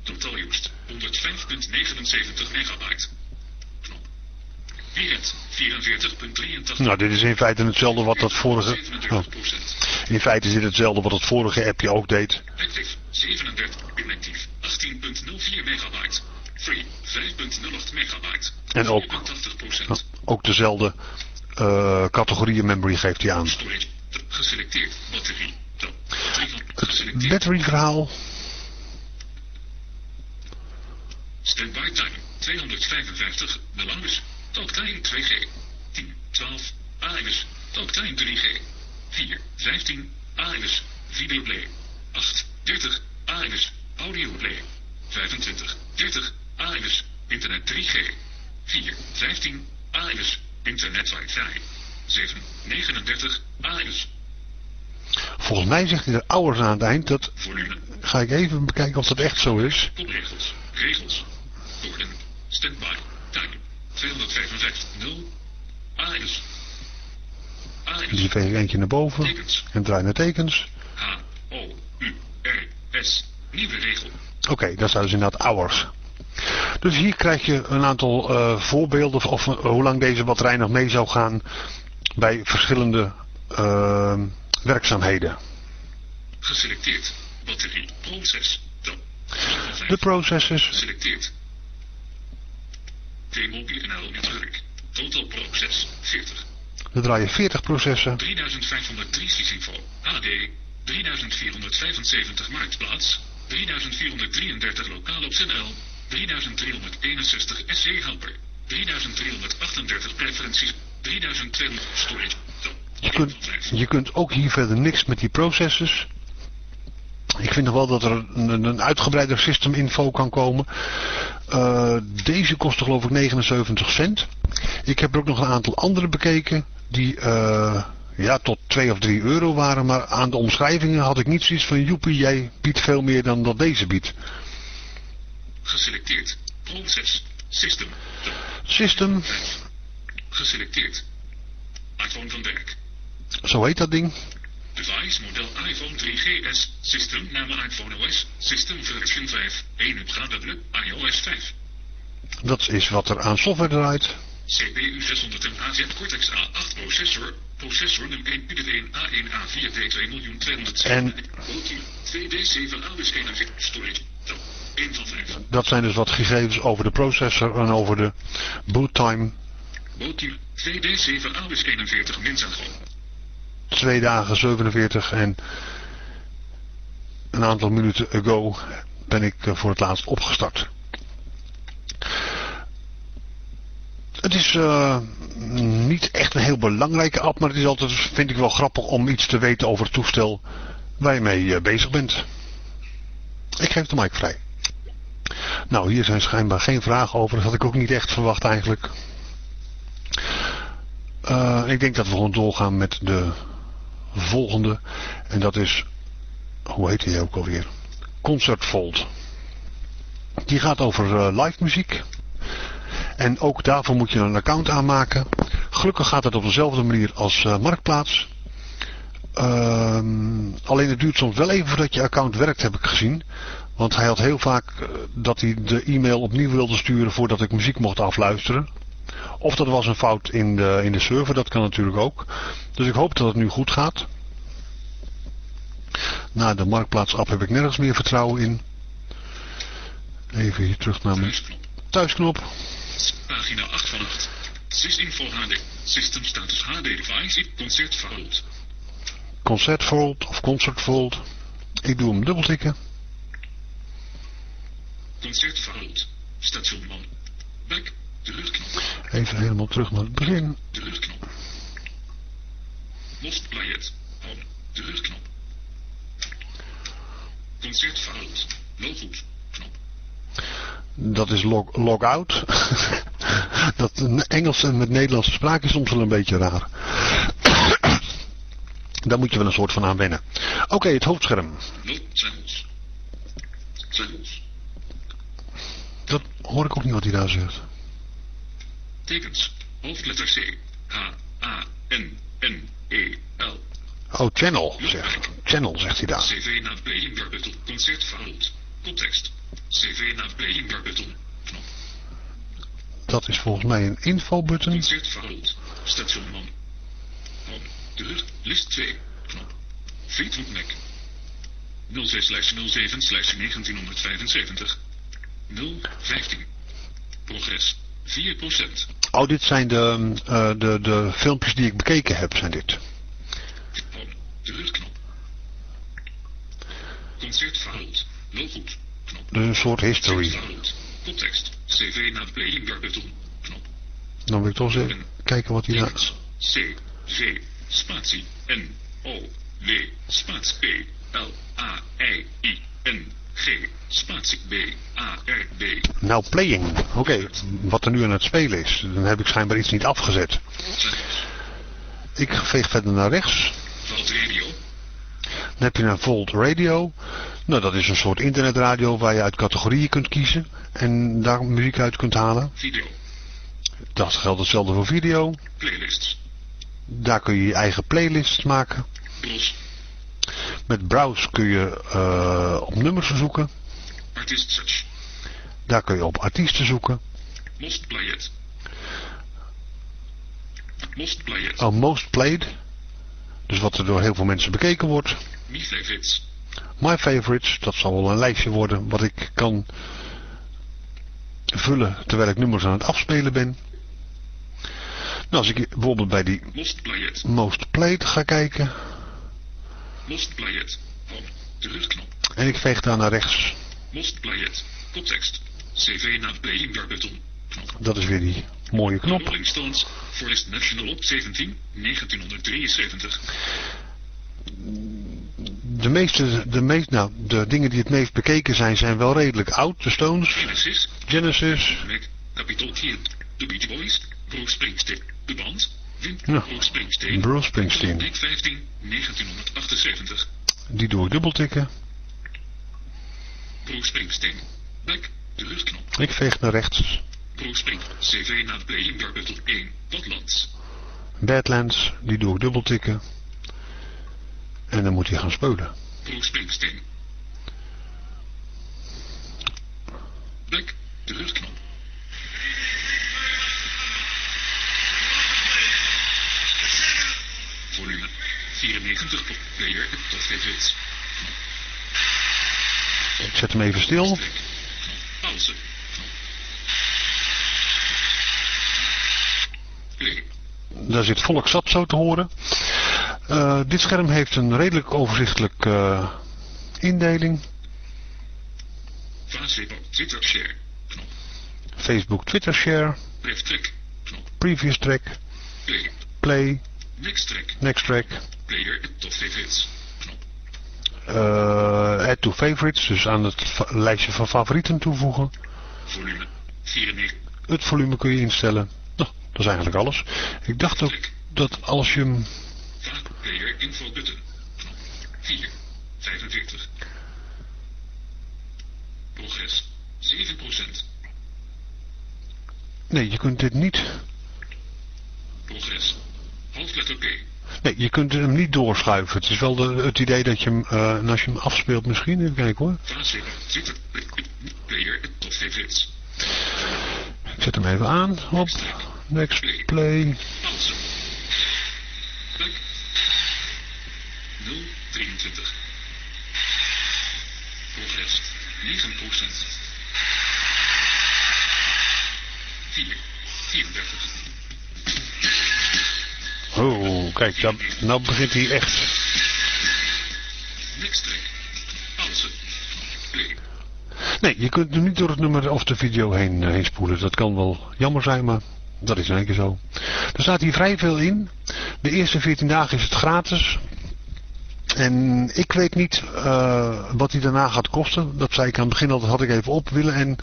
Total used 105.79 megabyte. Knop. Direct 44.83. Nou, dit is in feite hetzelfde wat dat vorige... Oh. In feite is dit hetzelfde wat het vorige appje ook deed. Active 37. Inactief 18.04 megabyte. Free 5.08 megabyte. En ook, 84%. ook dezelfde uh, categorieën memory geeft hij aan. Storage. Geselecteerd. Batterie. Dan. Het Geselecteerd. battery verhaal. Standby time 255. Belangrijk. Talktime 2G. 10, 12. AMS. Talktime 3G. 4, 15. AMS. Videoplay. 8, 30. AMS. Audioplay. 25, 30. AMS. Internet 3G. 4, 15. AMS. Internet Wi-Fi. 7, 39. AMS. Volgens mij zegt hij er hours aan het eind. Dat ga ik even bekijken of dat echt zo is. Kopregels. Regels. Woorden. Standby. Time. 255. 0. AMS. AMS. Dus die veeg ik eentje naar boven. Tekens. En draai naar tekens. H. O. U. R. S. Nieuwe regel. Oké, dat zijn dus inderdaad hours. Dus hier krijg je een aantal uh, voorbeelden of uh, hoe lang deze batterij nog mee zou gaan bij verschillende uh, werkzaamheden. Geselecteerd. Batterie. Proces. Dan. De processes. Geselecteerd. T-Mobile netwerk. Total proces 40. Er draaien 40 processen. 3503 Sysinfo. HD. 3475 Marktplaats. 3433 lokaal op ZL. 3361 SC Helper. 3338 preferenties. 3200 storage. Je kunt, je kunt ook hier verder niks met die processors. Ik vind nog wel dat er een, een uitgebreider system info kan komen. Uh, deze kostte geloof ik 79 cent. Ik heb er ook nog een aantal andere bekeken die uh, ja, tot 2 of 3 euro waren. Maar aan de omschrijvingen had ik niet zoiets van joepie, jij biedt veel meer dan dat deze biedt. Geselecteerd. Proces. System. System. Geselecteerd. iPhone van werk. Zo heet dat ding. Device model iPhone 3GS. System name iPhone OS. System version 5. 1 upgradable iOS 5. Dat is wat er aan software draait. CPU 600 AZ Cortex A8 processor. Processor num 1 Pidit 1 A1 A4 D2 miljoen 200 En 2D7 ABS 41 storage. 1 van 5. dat zijn dus wat gegevens over de processor en over de boot time. Bootteam 2D7 ABS 41 Minzago. Twee dagen 47 en een aantal minuten ago ben ik eh, voor het laatst opgestart. Het is uh, niet echt een heel belangrijke app, maar het is altijd, vind ik wel grappig om iets te weten over het toestel waar je mee uh, bezig bent. Ik geef de mic vrij. Nou, hier zijn schijnbaar geen vragen over. Dat had ik ook niet echt verwacht eigenlijk. Ik denk dat we gewoon doorgaan met de volgende. En dat is, hoe heet die ook alweer? Concert Fold. Die gaat over uh, live muziek. En ook daarvoor moet je een account aanmaken. Gelukkig gaat het op dezelfde manier als uh, Marktplaats. Um, alleen het duurt soms wel even voordat je account werkt, heb ik gezien. Want hij had heel vaak uh, dat hij de e-mail opnieuw wilde sturen voordat ik muziek mocht afluisteren. Of dat was een fout in de, in de server, dat kan natuurlijk ook. Dus ik hoop dat het nu goed gaat. Na de Marktplaats app heb ik nergens meer vertrouwen in. Even hier terug naar mijn thuisknop. Pagina 8 van 8. Sysinfo HD. System status HD device. Concert fold. Concert fold of concert fold. Ik doe hem dubbeltikken. Concert fold. Station man. Back. Even helemaal terug naar het begin. Terugknop. Lost play it. Home. Terugknop. Concert fold. Logout. Knop. Dat is log, log out. [LAUGHS] dat Engels en met Nederlandse spraak is soms wel een beetje raar. [COUGHS] Daar moet je wel een soort van aan wennen. Oké, okay, het hoofdscherm. No channels. Channels. Dat hoor ik ook niet wat hij daar zegt. Tekens. Hoofdletter C. H. A. N. N. E. L. Oh, channel, zegt, channel, zegt hij daar. CV naar playing button. Concert fold. Context. CV naar playing button. Knop. Dat is volgens mij een info-button. Concert fold. Station man. Deur. List 2. Knop. Fleetwood Mac. 06 07 1975. 015. Progress. 4%. Oh, dit zijn de, uh, de, de filmpjes die ik bekeken heb, zijn dit. Terugknop. Concert fold. Logout. Knop. Dus een soort history. Context. CV naar playing button. Knop. Dan wil ik toch eens kijken wat hij daar... C. G. Spatie. N. O. W. Spatie. P. L. A. I. I. N. G. Spatie. B. A. R. B. Nou, playing. Oké, okay. wat er nu aan het spelen is. Dan heb ik schijnbaar iets niet afgezet. Ik veeg verder naar rechts. Volt Radio. Dan heb je een Volt Radio. Nou, dat is een soort internetradio waar je uit categorieën kunt kiezen. En daar muziek uit kunt halen. Video. Dat geldt hetzelfde voor video. Playlists. Daar kun je je eigen playlists maken. Met browse kun je uh, op nummers zoeken. Artist search. Daar kun je op artiesten zoeken. Most played. Most played. Oh, most played. Dus wat er door heel veel mensen bekeken wordt. My favorites. My favorites, dat zal wel een lijstje worden wat ik kan vullen terwijl ik nummers aan het afspelen ben. Nou, als ik bijvoorbeeld bij die. Most Played ga kijken Lost Playet. Home. Terugknop. en ik veeg daar naar rechts. Lost Playet. Koptekst. CV na playing bar button. Knop. Dat is weer die mooie knop. Rolling Stones. Forest National op 17. 1973. De meeste, de meest, nou, de dingen die het meest bekeken zijn, zijn wel redelijk oud. De Stones, Genesis. Genesis, Mac. Capitol. The Beach Boys. Bruce Springsteen. De band. Ja. Springsteen. Bruce Springsteen. Mac 15. 1978. Die doe ik dubbeltikken. Bruce Springsteen. Back. Terugknop. Ik veeg naar rechts. Bruce. CV na playing bar button 1. Badlands. Badlands, die doe ik dubbeltikken. En dan moet hij gaan spelen. Bruce Springsteen. Back. Terugknop. Volume 94 tot player tot favorites. Ik zet hem even stil. Pauze. Daar zit volk zat zo te horen. Eh, dit scherm heeft een redelijk overzichtelijk eh, indeling. Facebook Twitter share. Knop. Facebook, Twitter share, previous track, Play. play, Next track. next track, Player tot favorites. Knop. eh, add to favorites, dus aan het lijstje van favorieten toevoegen. Volume 94. Het volume kun je instellen. Nou, dat is eigenlijk alles. Ik dacht ook dat als je hem... Player info button. Knop. 4. 45. Progress. 7%. Nee, je kunt dit niet... Progress. Hoofdletter P. Nee, je kunt hem niet doorschuiven. Het is wel de, het idee dat je hem, en als je hem afspeelt misschien, even kijken hoor. Ik zet hem even aan op next play. Pauze. Back. 0. 23. Progress. 9%. 4. 34. Oh, kijk, dan, nou begint hij echt. Nee, je kunt hem niet door het nummer of de video heen, eh, heen spoelen. Dat kan wel jammer zijn, maar dat is één keer zo. Er staat hier vrij veel in. De eerste 14 dagen is het gratis. En ik weet niet eh, wat hij daarna gaat kosten. Dat zei ik aan het begin al, dat had ik even op willen. En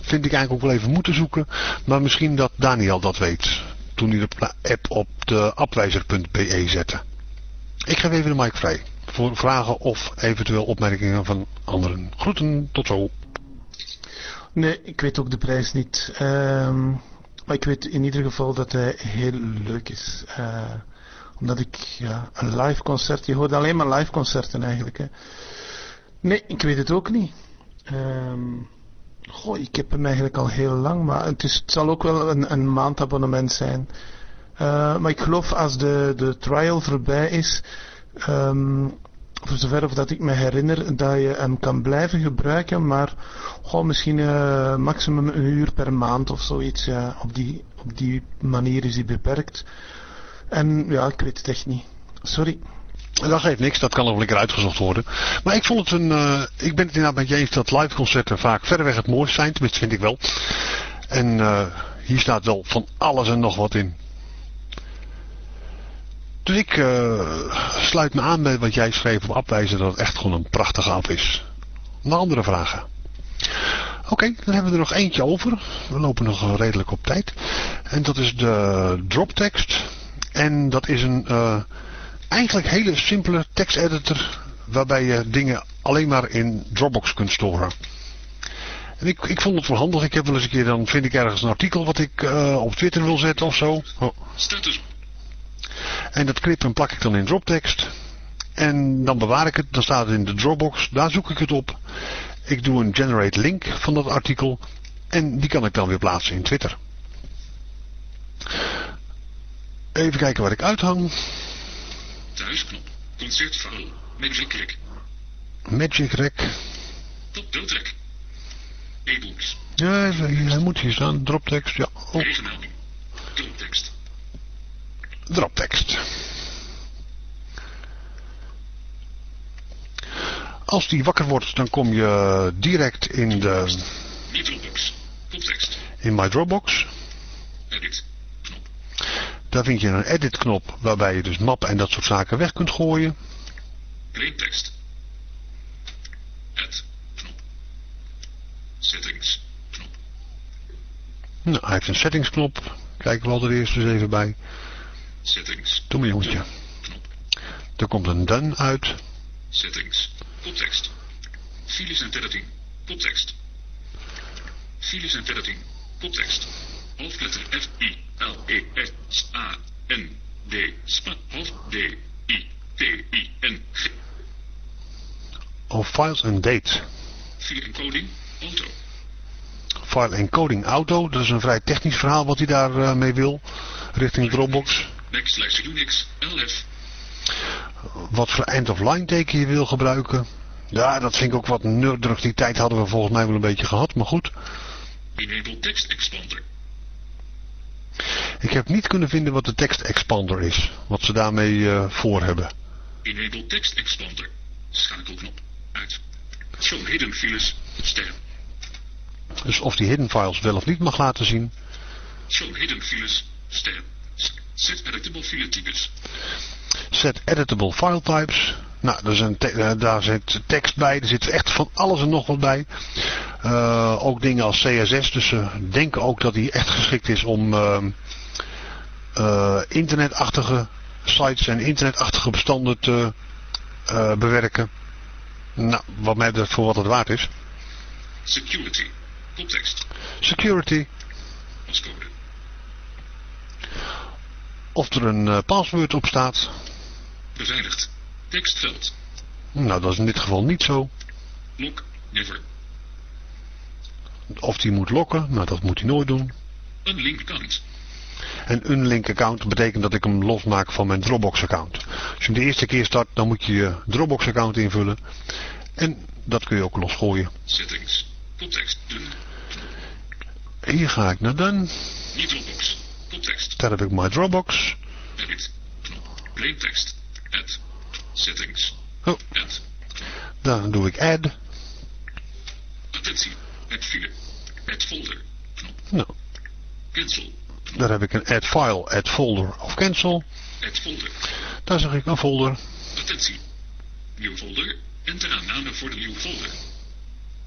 vind ik eigenlijk ook wel even moeten zoeken. Maar misschien dat Daniel dat weet. Toen hij de app op de appwijzer.be zette. Ik geef even de mic vrij. Voor vragen of eventueel opmerkingen van anderen. Groeten, tot zo. Nee, ik weet ook de prijs niet. Ehm, maar ik weet in ieder geval dat hij heel leuk is. Eh, omdat ik, ja, een live concert, je hoort alleen maar live concerten eigenlijk. Hè. Nee, ik weet het ook niet. Ehm, goh, ik heb hem eigenlijk al heel lang, maar het, is, het zal ook wel een, een maandabonnement zijn. Eh, maar ik geloof als de, de trial voorbij is, ehm, voor zover of dat ik me herinner, dat je hem kan blijven gebruiken, maar goh, misschien eh, maximum een uur per maand of zoiets. Ja. Op, die, op die manier is hij beperkt. En ja, ik weet het echt niet. Sorry. Dat geeft niks, dat kan nog wel een keer uitgezocht worden. Maar ik vond het een, eh, ik ben het inderdaad met je eens dat live concerten vaak verreweg het mooiste zijn, tenminste vind ik wel. En eh, hier staat wel van alles en nog wat in. Dus ik eh, sluit me aan bij wat jij schreef op afwijzen dat het echt gewoon een prachtige app is. Nog andere vragen? Oké, dan hebben we er nog eentje over. We lopen nog redelijk op tijd. En dat is de droptekst. En dat is een eigenlijk hele simpele teksteditor waarbij je dingen alleen maar in Dropbox kunt storen. En ik, ik vond het wel handig. Ik heb wel eens een keer, dan vind ik ergens een artikel wat ik eh, op Twitter wil zetten of zo. Oh. Status. En dat knip en plak ik dan in droptekst. En dan bewaar ik het, dan staat het in de Dropbox, daar zoek ik het op. Ik doe een generate link van dat artikel en die kan ik dan weer plaatsen in Twitter. Even kijken wat ik uithang. Thuisknop. Concertverhaal. Magic Click. Magic Rec. Top. E-books. Ja, hij, moet hier staan. Droptekst, ja. Oh, Regenmelding. Droptekst. droptekst. Als die wakker wordt, dan kom je direct in, de, in My Dropbox. Edit. Knop. Daar vind je een edit knop waarbij je dus mappen en dat soort zaken weg kunt gooien. Plaintekst. Add. Knop. Settings. Knop. Nou, hij heeft een settingsknop. Kijken we al er eerst eens even bij. Settings. Doe maar jongetje. Knop. Er komt een done uit. Settings. Koptekst. Files en editing. Koptekst. Files en editing. Koptekst. Hoofdletter F I L E S A N D SPA hoofd D I T I N G. Of files en date. File encoding. Auto. File encoding auto. Dat is een vrij technisch verhaal wat hij daar eh, mee wil. Richting Dropbox. Backslash Unix. LF. Wat voor end-of-line teken je wil gebruiken. Ja, dat vind ik ook wat nerdig. Die tijd hadden we volgens mij wel een beetje gehad. Maar goed. Enable text expander. Ik heb niet kunnen vinden wat de tekst expander is. Wat ze daarmee eh, voor hebben. Enable text expander. Schakelknop. Uit. Show hidden files. Ster. Dus of die hidden files wel of niet mag laten zien. Show hidden files. Ster. Set editable file types. Set editable file types. Nou, een eh, daar zit tekst bij. Er zit echt van alles en nog wat bij. Eh, ook dingen als CSS. Dus ze denken ook dat die echt geschikt is om eh, internetachtige sites en internetachtige bestanden te eh, bewerken. Nou, wat mij betreft voor wat het waard is. Security. Koptekst. Security. Pascode. Of er een eh, paswoord op staat. Beveiligd. Tekstveld. Nou, dat is in dit geval niet zo. Lock. Never. Of die moet lokken. Nou, dat moet hij nooit doen. Unlink account. En een link account betekent dat ik hem losmaak van mijn Dropbox account. Als je hem de eerste keer start, dan moet je je Dropbox account invullen. En dat kun je ook losgooien. Settings. Dun. Hier ga ik naar Done. Niet Dropbox. Koptekst. Daar heb ik mijn Dropbox. Edit. Knop. Plaintekst. Add. Settings. Oh, Add. daar doe ik add. Attentie. Add file. Add folder. Knop. Nou, Cancel. daar heb ik een add file, add folder of cancel. Add folder. Daar zeg ik een folder. Attentie. Nieuw folder. Enter aan namen voor de nieuwe folder.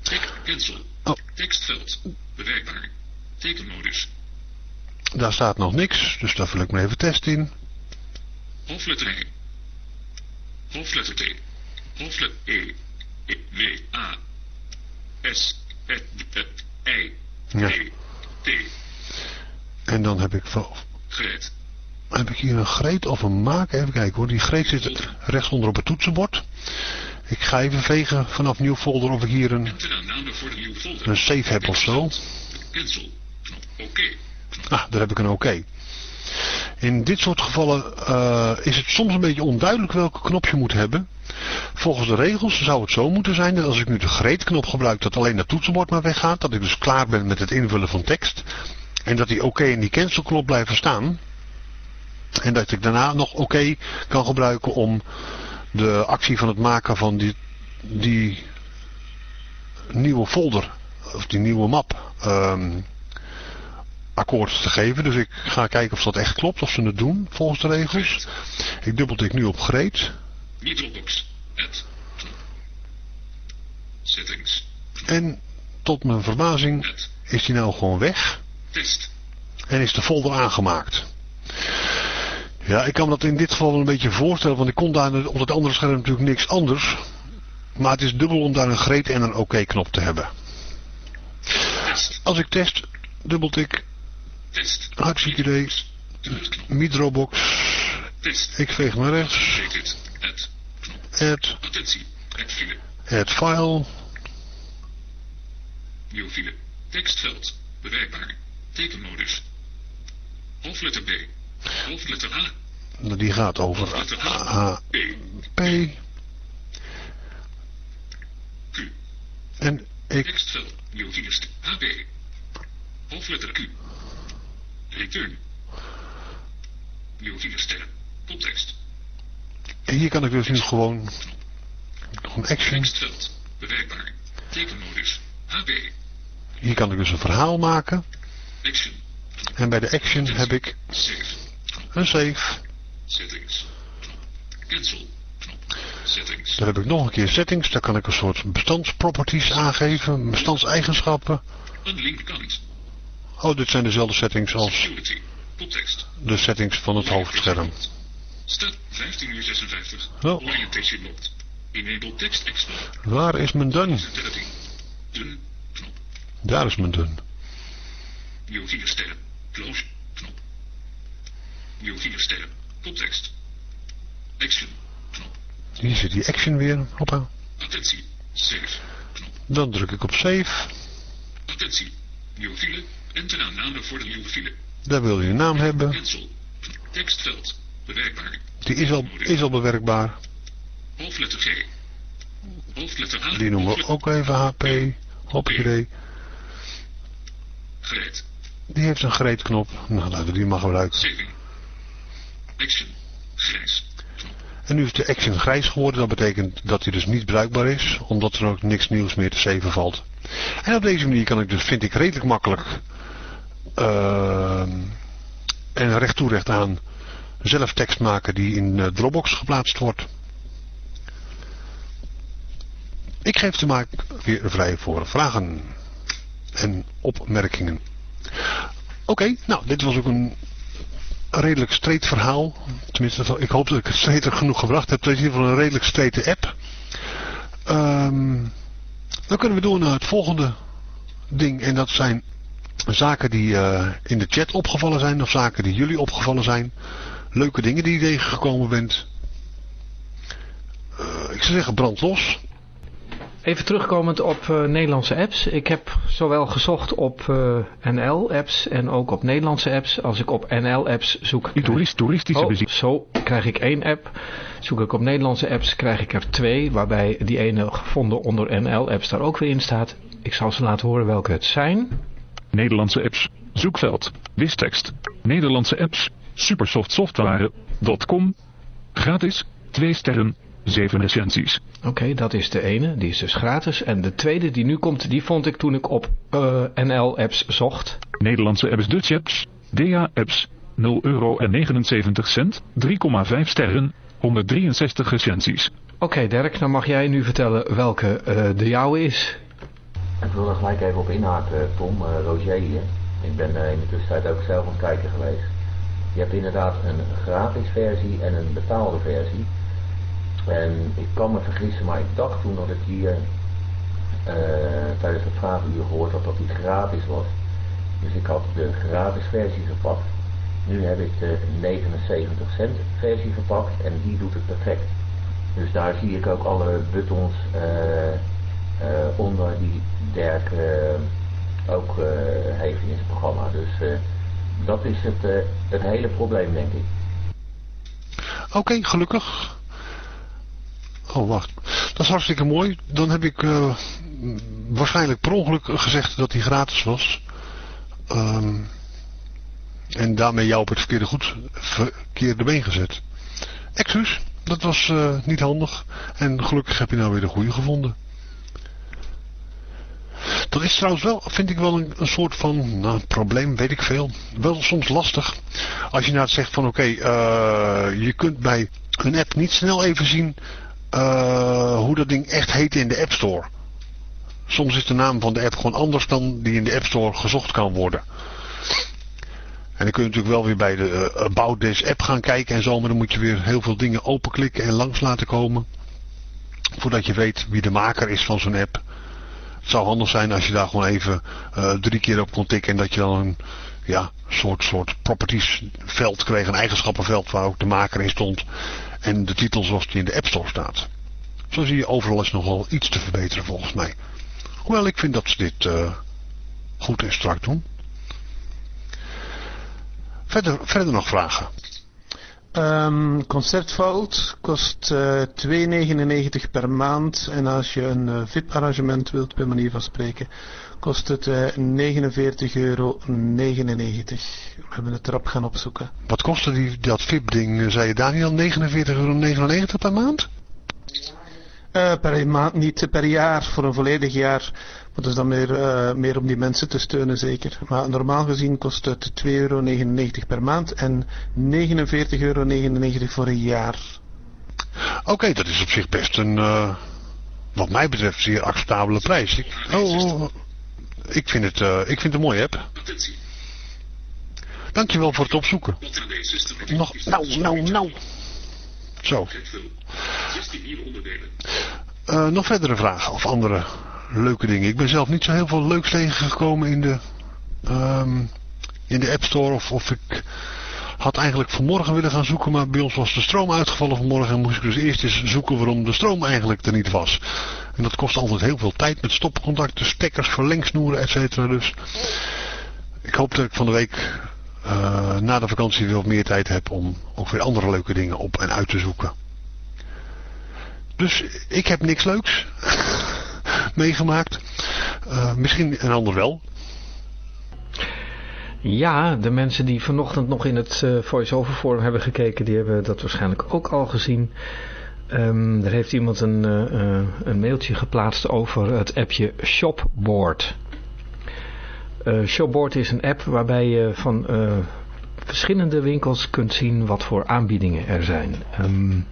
Tek. Cancel. Oh. Tekstveld. Bewerkbaar. Tekenmodus. Daar staat nog niks, dus daar vul ik maar even test in. Hoofdletter E. Hoofdletter T. Hoofdletter E. E. W. A. S. E. I. Ja. T. T. En dan heb ik, Gereed. heb ik hier een greet of een maak. Even kijken hoor, die greet zit rechtsonder op het toetsenbord. Ik ga even vegen vanaf nieuw folder of ik hier een, een save heb of zo. Cancel. Oké. Ah, daar heb ik een oké. In dit soort gevallen eh, is het soms een beetje onduidelijk welke knop je moet hebben. Volgens de regels zou het zo moeten zijn dat als ik nu de greetknop gebruik dat alleen dat toetsenbord maar weggaat. Dat ik dus klaar ben met het invullen van tekst. En dat die oké en die cancelknop blijven staan. En dat ik daarna nog oké kan gebruiken om de actie van het maken van die, die nieuwe folder of die nieuwe map ehm, akkoord te geven. Dus ik ga kijken of dat echt klopt, of ze het doen volgens de regels. Ik dubbeltik nu op greet. Settings. En tot mijn verbazing is die nou gewoon weg. Test. En is de folder aangemaakt. Ja, ik kan me dat in dit geval wel een beetje voorstellen, want ik kon daar op het andere scherm natuurlijk niks anders. Maar het is dubbel om daar een greet en een oké knop te hebben. Als ik test, dubbeltik, Test. hartstikke idee. Midrobox, Test. ik veeg naar rechts. Add. Add, Attentie. Add file. add file, Nieuw file. Tekstveld. Bewerkbaar. Tekenmodus. Hoofdletter B. Hoofdletter A. die gaat over. A, B. P, Q. en ik Tekstveld. Nieuw file. HB. Hoofdletter Q. Return. Nieuw 4 sterren. Context. En hier kan ik dus nu gewoon, gewoon action. Tekstveld. Bewerkbaar. Tekenmodus. HP. Hier kan ik dus een verhaal maken. Action. En bij de action heb ik Save. een save. Settings. Cancel. Settings. Dan heb ik nog een keer settings. Daar kan ik een soort bestandsproperties aangeven. Bestandseigenschappen. Unlink count. Oh, dit zijn dezelfde settings als de settings van het hoofdscherm. Start 15 uur 56. Oh. Orientation locked. Enable text export. Waar is mijn dun? Fidelity. Dun. Knop. Daar is mijn dun. Nieuw 4 sterren. Close. Knop. Nieuw 4 sterren. Context. Action. Knop. Hier zit die action weer. Hoppa. Attentie. Save. Knop. Dan druk ik op save. Attentie. Nieuwe file. Enter namen voor de nieuwe file. Daar wil je een naam hebben. Cancel. Tekstveld. Bewerkbaar. Die is al, is al bewerkbaar. Hoofdletter G. Hoofdletter A. Die noemen we ook even HP. Hoppakee. Gereed. Die heeft een greetknop. Nou, laten we die maar gebruiken. Saving. Action. Grijs. En nu is de action grijs geworden. Dat betekent dat hij dus niet bruikbaar is. Omdat er ook niks nieuws meer te saven valt. En op deze manier kan ik dus, vind ik, redelijk makkelijk... ehm, en recht toe recht aan zelf tekst maken die in eh, Dropbox geplaatst wordt. Ik geef de maak weer vrij voor vragen en opmerkingen. Oké, nou, dit was ook een redelijk streed verhaal. Tenminste, ik hoop dat ik het streeter genoeg gebracht heb. Het is in ieder geval een redelijk strete app. Ehm, dan kunnen we door naar het volgende ding. En dat zijn zaken die eh, in de chat opgevallen zijn. Of zaken die jullie opgevallen zijn. Leuke dingen die je tegengekomen bent. Eh, ik zou zeggen, brand los. Even terugkomend op eh, Nederlandse apps. Ik heb zowel gezocht op eh, NL-apps en ook op Nederlandse apps. Als ik op NL-apps zoek... Toerist, toeristische Oh, zo krijg ik één app. Zoek ik op Nederlandse apps krijg ik er twee. Waarbij die ene gevonden onder NL-apps daar ook weer in staat. Ik zal ze laten horen welke het zijn. Nederlandse apps. Zoekveld. Wistekst. Nederlandse apps. Supersoftsoftware.com. Gratis. 2 sterren. 7 recensies. Oké, dat is de ene. Die is dus gratis. En de tweede die nu komt, die vond ik toen ik op eh, NL-apps zocht. Nederlandse apps Dutch apps. DA apps. 0 euro en 79 cent. 3,5 sterren. 163 recensies. Oké Dirk, dan mag jij nu vertellen welke eh, de jouwe is. Ik wil er gelijk even op inhaken, Tom, eh, Roger hier. Ik ben eh, in de tussentijd ook zelf aan het kijken geweest. Je hebt inderdaad een gratis versie en een betaalde versie. En ik kan me vergissen, maar ik dacht toen dat ik hier eh, tijdens het vragenuur gehoord had dat die gratis was. Dus ik had de gratis versie gepakt. Nu heb ik de 79 cent versie gepakt en die doet het perfect. Dus daar zie ik ook alle buttons eh, eh, onder die Dirk eh, ook eh, heeft in zijn programma. Dus eh, dat is het, eh, het hele probleem, denk ik. Oké, gelukkig. Oh, wacht. Dat is hartstikke mooi. Dan heb ik eh, waarschijnlijk per ongeluk gezegd dat hij gratis was. Ehm, en daarmee jou op het verkeerde, goed, verkeerde been gezet. Excuus, dat was eh, niet handig. En gelukkig heb je nou weer de goede gevonden. Dat is trouwens wel, vind ik wel een, een soort van nou, probleem, weet ik veel. Wel soms lastig. Als je nou zegt van oké, eh, je kunt bij een app niet snel even zien eh, hoe dat ding echt heet in de App Store. Soms is de naam van de app gewoon anders dan die in de App Store gezocht kan worden. En dan kun je natuurlijk wel weer bij de eh, About This app gaan kijken en zo, maar dan moet je weer heel veel dingen openklikken en langs laten komen. Voordat je weet wie de maker is van zo'n app. Het zou handig zijn als je daar gewoon even eh, drie keer op kon tikken en dat je dan een ja, soort, soort properties veld kreeg, een eigenschappenveld waar ook de maker in stond. En de titel zoals die in de App Store staat. Zo zie je overal is nog wel iets te verbeteren volgens mij. Hoewel ik vind dat ze dit eh, goed en strak doen. Verder, verder nog vragen? Um, Concertvault kost uh, 2,99 per maand. En als je een uh, VIP-arrangement wilt, bij manier van spreken, kost het uh, 49,99 euro. We hebben het erop gaan opzoeken. Wat kostte die, dat VIP-ding, zei je Daniel? 49,99 euro per maand? Per maand niet, per jaar, voor een volledig jaar. Maar dat is dan meer, uh, meer om die mensen te steunen zeker. Maar normaal gezien kost het 2,99 euro per maand en 49,99 euro voor een jaar. Oké, okay, dat is op zich best een, uh, wat mij betreft, zeer acceptabele prijs. Ik, oh, oh, ik, vind het, uh, ik vind het een mooie app. Dankjewel voor het opzoeken. Nog, nou, nou, nou. Zo. Uh, nog verdere vragen of andere leuke dingen. Ik ben zelf niet zo heel veel leuks tegengekomen in de, um, in de App Store. Of, of ik had eigenlijk vanmorgen willen gaan zoeken, maar bij ons was de stroom uitgevallen vanmorgen. En moest ik dus eerst eens zoeken waarom de stroom eigenlijk er niet was. En dat kost altijd heel veel tijd met stopcontacten, stekkers, verlengsnoeren, et cetera. Dus ik hoop dat ik van de week uh, na de vakantie weer wat meer tijd heb om ook weer andere leuke dingen op en uit te zoeken. Dus ik heb niks leuks [LAUGHS] meegemaakt. Uh, misschien een ander wel. Ja, de mensen die vanochtend nog in het uh, voice-over forum hebben gekeken, die hebben dat waarschijnlijk ook al gezien. Um, er heeft iemand een, uh, een mailtje geplaatst over het appje Shopboard. Uh, Shopboard is een app waarbij je van verschillende winkels kunt zien wat voor aanbiedingen er zijn. Um,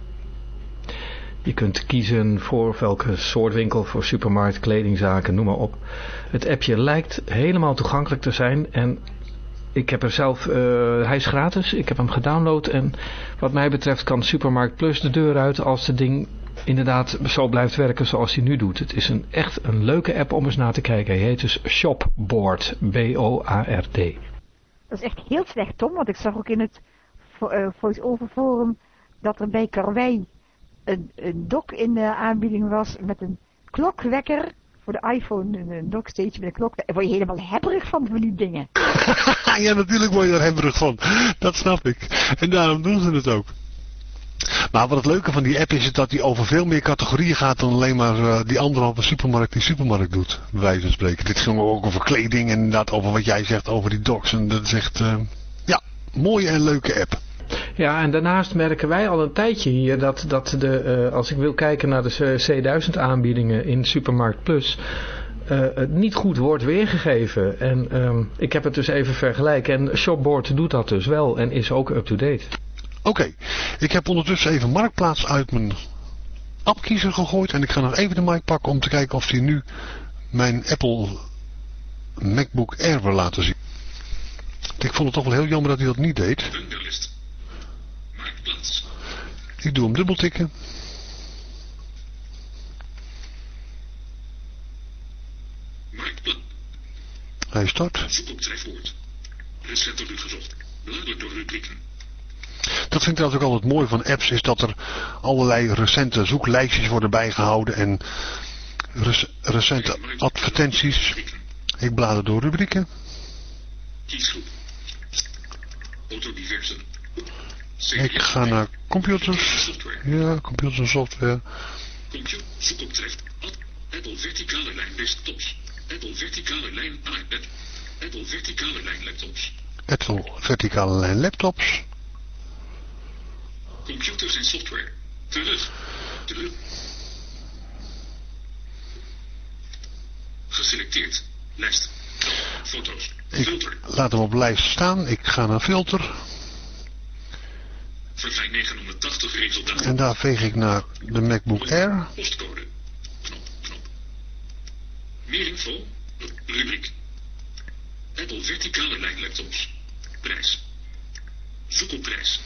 je kunt kiezen voor welke soort winkel, voor supermarkt, kledingzaken, noem maar op. Het appje lijkt helemaal toegankelijk te zijn en ik heb er zelf, uh, hij is gratis, ik heb hem gedownload en wat mij betreft kan Supermarkt Plus de deur uit als het ding inderdaad zo blijft werken zoals hij nu doet. Het is een, echt een leuke app om eens naar te kijken. Hij heet dus Shopboard, B-O-A-R-D. Dat is echt heel slecht Tom, want ik zag ook in het uh, voice-over forum dat er bij Karwei een, een dock in de aanbieding was met een klokwekker voor de iPhone, een dockstage met een klok. Daar word je helemaal hebberig van, van die dingen. [LAUGHS] ja, natuurlijk word je er hebberig van. Dat snap ik. En daarom doen ze het ook. Maar wat het leuke van die app is, is dat die over veel meer categorieën gaat dan alleen maar uh, die anderhalve supermarkt die supermarkt doet, bij wijze van spreken. Dit ging ook over kleding en inderdaad over wat jij zegt over die docs. En dat is echt, uh, ja, mooie en leuke app. Ja, en daarnaast merken wij al een tijdje hier dat, dat de, uh, als ik wil kijken naar de C1000 aanbiedingen in Supermarkt Plus, uh, het niet goed wordt weergegeven. En um, ik heb het dus even vergelijken en Shopboard doet dat dus wel en is ook up-to-date. Oké, okay. ik heb ondertussen even Marktplaats uit mijn appkiezer gegooid en ik ga nog even de mic pakken om te kijken of hij nu mijn Apple MacBook Air wil laten zien. Ik vond het toch wel heel jammer dat hij dat niet deed. Ik doe hem dubbeltikken. Hij start. Recenter gezocht. door rubrieken. Dat vind ik trouwens ook altijd mooi van apps, is dat er allerlei recente zoeklijstjes worden bijgehouden en recente advertenties. Ik blader door rubrieken. Kiesgroep. Autodiverse. Ik ga naar computers. Ja, computers en software. Computer, zoekoptreft. Apple verticale lijn desktops. Apple verticale lijn iPad. Apple verticale lijn laptops. Apple verticale lijn laptops. Computers en software. Terug. Terug. Geselecteerd. Lijst. Foto's. Filter. Ik laat hem op lijst staan. Ik ga naar filter. Verfijn 980 resultaat. En daar veeg ik naar de MacBook Air. Postcode. Knop, knop. Meer info. Rubriek. Apple verticale lijn laptops. Prijs. Zoek op prijs.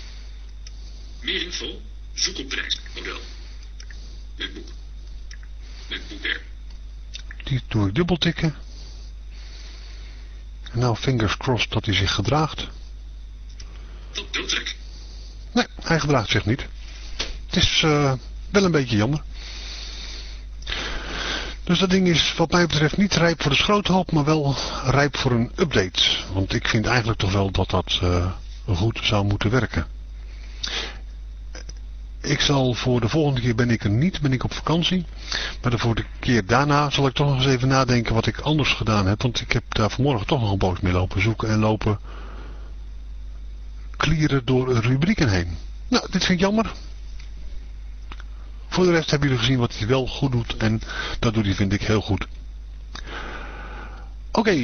Meer info. Zoek op prijs. Model. MacBook. MacBook Air. Die doe ik dubbel tikken. En nou fingers crossed dat hij zich gedraagt. Tot doodtrek. Nee, hij gedraagt zich niet. Het is uh, wel een beetje jammer. Dus dat ding is wat mij betreft niet rijp voor de schroothoop, maar wel rijp voor een update. Want ik vind eigenlijk toch wel dat dat uh, goed zou moeten werken. ik zal voor de volgende keer ben ik er niet, ben ik op vakantie. Maar de keer daarna zal ik toch nog eens even nadenken wat ik anders gedaan heb. Want ik heb daar vanmorgen toch nog een boos mee lopen zoeken en lopen klieren door rubrieken heen. Nou, dit vind ik jammer. Voor de rest hebben jullie gezien wat hij wel goed doet en dat doet hij vind ik heel goed. Oké,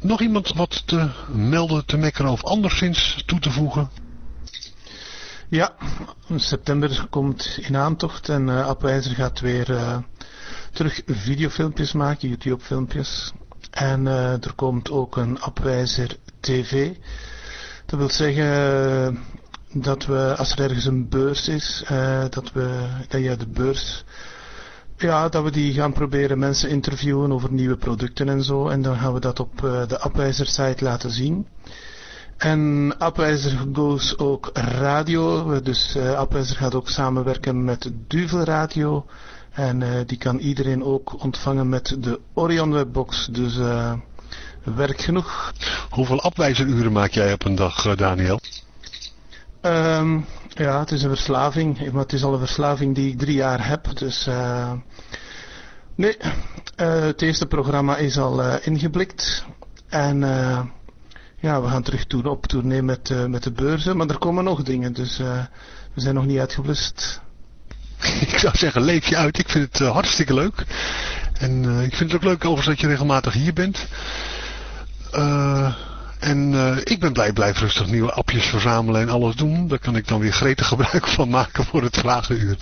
nog iemand wat te melden, te mekkeren of anderszins toe te voegen? Ja, september komt in aantocht en uh, Appwijzer gaat weer uh, terug videofilmpjes maken, YouTube filmpjes. En uh, er komt ook een Appwijzer TV. Dat wil zeggen dat we, als er ergens een beurs is, dat we, dat je de beurs ja, dat we die gaan proberen mensen interviewen over nieuwe producten en zo. En dan gaan we dat op uh, de Appwijzer site laten zien. En Appwijzer goes ook radio. Dus uh, Appwijzer gaat ook samenwerken met Duvel Radio. En die kan iedereen ook ontvangen met de Orion Webbox. Dus werk genoeg. Hoeveel Appwijzeruren maak jij op een dag, Daniel? Um, ja, het is een verslaving. Maar het is al een verslaving die ik drie jaar heb. Dus uh, nee, uh, het eerste programma is al uh, ingeblikt. En ja, we gaan terug doen op tournee met, met de beurzen. Maar er komen nog dingen, dus we zijn nog niet uitgeblust. [LAUGHS] ik zou zeggen, leef je uit. Ik vind het hartstikke leuk. En ik vind het ook leuk overigens dat je regelmatig hier bent. Eh en uh, ik ben blij, blijf rustig nieuwe appjes verzamelen en alles doen. Daar kan ik dan weer gretig [LAUGHS] gebruik van maken voor het vragenuur.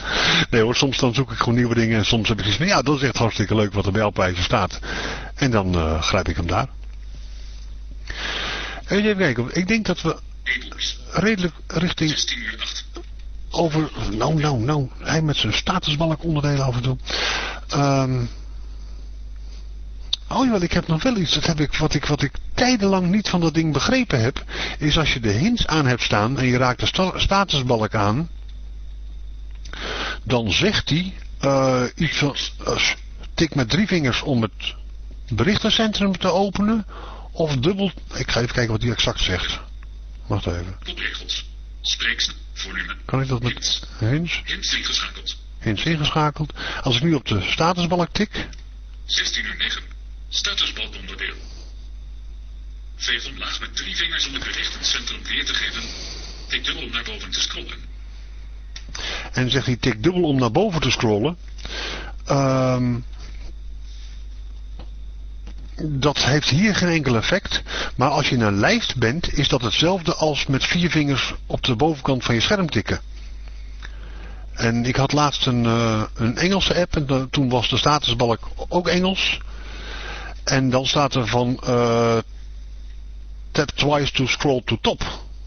Nee hoor, soms dan zoek ik gewoon nieuwe dingen en soms heb ik iets van ja, dat is echt hartstikke leuk wat er bij Alpijzen staat. En dan uh, grijp ik hem daar. Even kijken, ik denk dat we redelijk richting over, nou, nou, nou, hij met zijn statusbalk onderdelen af en toe. Um, Oh ja, ik heb nog wel iets. Dat heb ik, wat, ik, wat ik tijdenlang niet van dat ding begrepen heb. Is als je de hints aan hebt staan en je raakt de statusbalk aan. Dan zegt hij uh, iets van... Uh, tik met drie vingers om het berichtencentrum te openen. Of dubbel... Ik ga even kijken wat hij exact zegt. Wacht even. Kopregels. Spreeks. Volume. Kan ik dat met hints? Hints ingeschakeld. Hints ingeschakeld. Als ik nu op de statusbalk tik... 16 uur 9. Statusbalkonderdeel. Veeg omlaag met drie vingers om het berichtencentrum weer te geven. Tik dubbel om naar boven te scrollen. En zegt hij tik dubbel om naar boven te scrollen. Um, dat heeft hier geen enkel effect. Maar als je in een lijst bent, is dat hetzelfde als met vier vingers op de bovenkant van je scherm tikken. En ik had laatst een, uh, een Engelse app en de, toen was de statusbalk ook Engels. En dan staat er van uh, tap twice to scroll to top.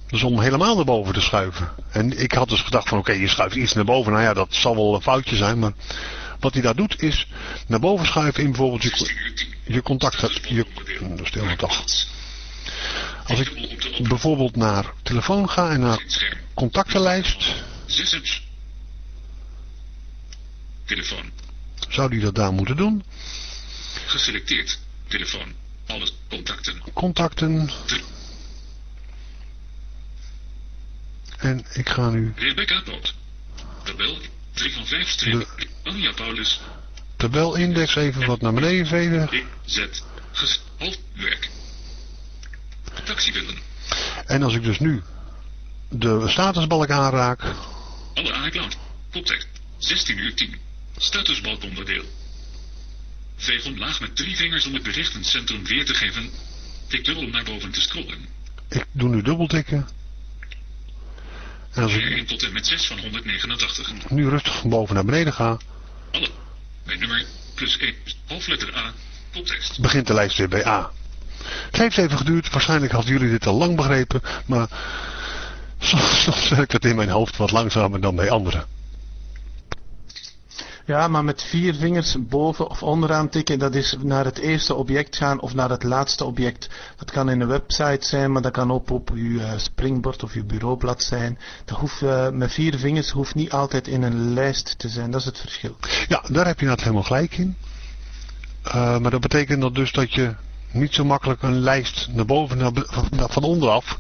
Dus om helemaal naar boven te schuiven. En ik had dus gedacht van oké, okay, je schuift iets naar boven. Nou ja, dat zal wel een foutje zijn. Maar wat hij daar doet is naar boven schuiven in bijvoorbeeld je, je contacten. Je, stil toch. Als ik bijvoorbeeld naar telefoon ga en naar contactenlijst. Telefoon. Zou die dat daar moeten doen? Geselecteerd. Telefoon. Alles. Contacten. Contacten. En ik ga nu... Rebecca Poot. Tabel 3 van 5 strepen. Anja Paulus. Tabelindex even wat naar beneden vegen. Z. Taxi willen. En als ik dus nu de statusbalk aanraak... Alle iCloud. Koptekst. 16 uur 10. Statusbalk onderdeel. Veeg omlaag met drie vingers om het berichtencentrum weer te geven. Tik dubbel om naar boven te scrollen. Ik doe nu dubbel tikken. En als ik 1 tot en met 6 van 189. Nu rustig van boven naar beneden ga. Alle. Bij nummer plus 1, hoofdletter A, koptekst. Begint de lijst weer bij A. Het heeft even geduurd. Waarschijnlijk hadden jullie dit al lang begrepen. Maar [LAUGHS] soms werkt het in mijn hoofd wat langzamer dan bij anderen. Ja, maar met vier vingers boven of onderaan tikken, dat is naar het eerste object gaan of naar het laatste object. Dat kan in een website zijn, maar dat kan ook op uw uh, springbord of uw bureaublad zijn. Dat hoeft, uh, met vier vingers hoeft niet altijd in een lijst te zijn, dat is het verschil. Ja, daar heb je net helemaal gelijk in. Uh, maar dat betekent dat dus dat je niet zo makkelijk een lijst naar boven, naar, van onderaf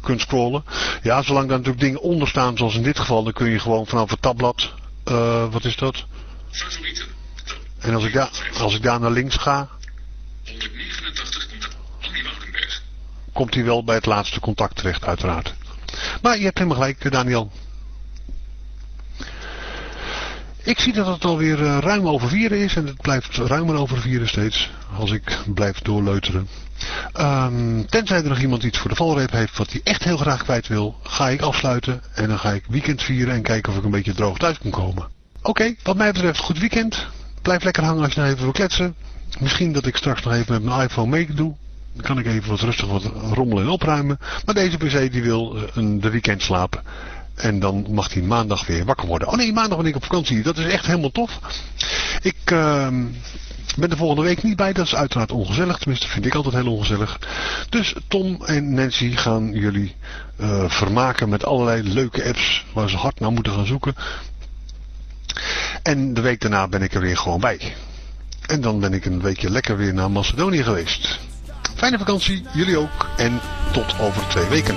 kunt scrollen. Ja, zolang daar natuurlijk dingen onder staan, zoals in dit geval, dan kun je gewoon vanaf het tabblad, eh, wat is dat? Favorieten. En als ik, daar, als ik daar naar links ga, 189 contact. Annie Woudenberg. komt hij wel bij het laatste contact terecht, uiteraard. Maar je hebt helemaal gelijk, Daniel. Ik zie dat het alweer eh, ruim over vieren is en het blijft ruimer over vieren steeds als ik blijf doorleuteren. Ehm, tenzij er nog iemand iets voor de valreep heeft wat hij echt heel graag kwijt wil, ga ik afsluiten en dan ga ik weekend vieren en kijken of ik een beetje droog thuis kan komen. Oké, wat mij betreft goed weekend. Blijf lekker hangen als je nog even wil kletsen. Misschien dat ik straks nog even met mijn iPhone mee doe. Dan kan ik even wat rustig wat rommelen en opruimen. Maar deze PC die wil eh, een, de weekend slapen. En dan mag hij maandag weer wakker worden. Oh nee, maandag ben ik op vakantie. Dat is echt helemaal tof. Ik ehm, ben de volgende week niet bij. Dat is uiteraard ongezellig. Tenminste, vind ik altijd heel ongezellig. Dus Tom en Nancy gaan jullie eh, vermaken met allerlei leuke apps waar ze hard naar moeten gaan zoeken. En de week daarna ben ik er weer gewoon bij. En dan ben ik een weekje lekker weer naar Macedonië geweest. Fijne vakantie, jullie ook. En tot over twee weken.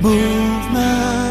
movement.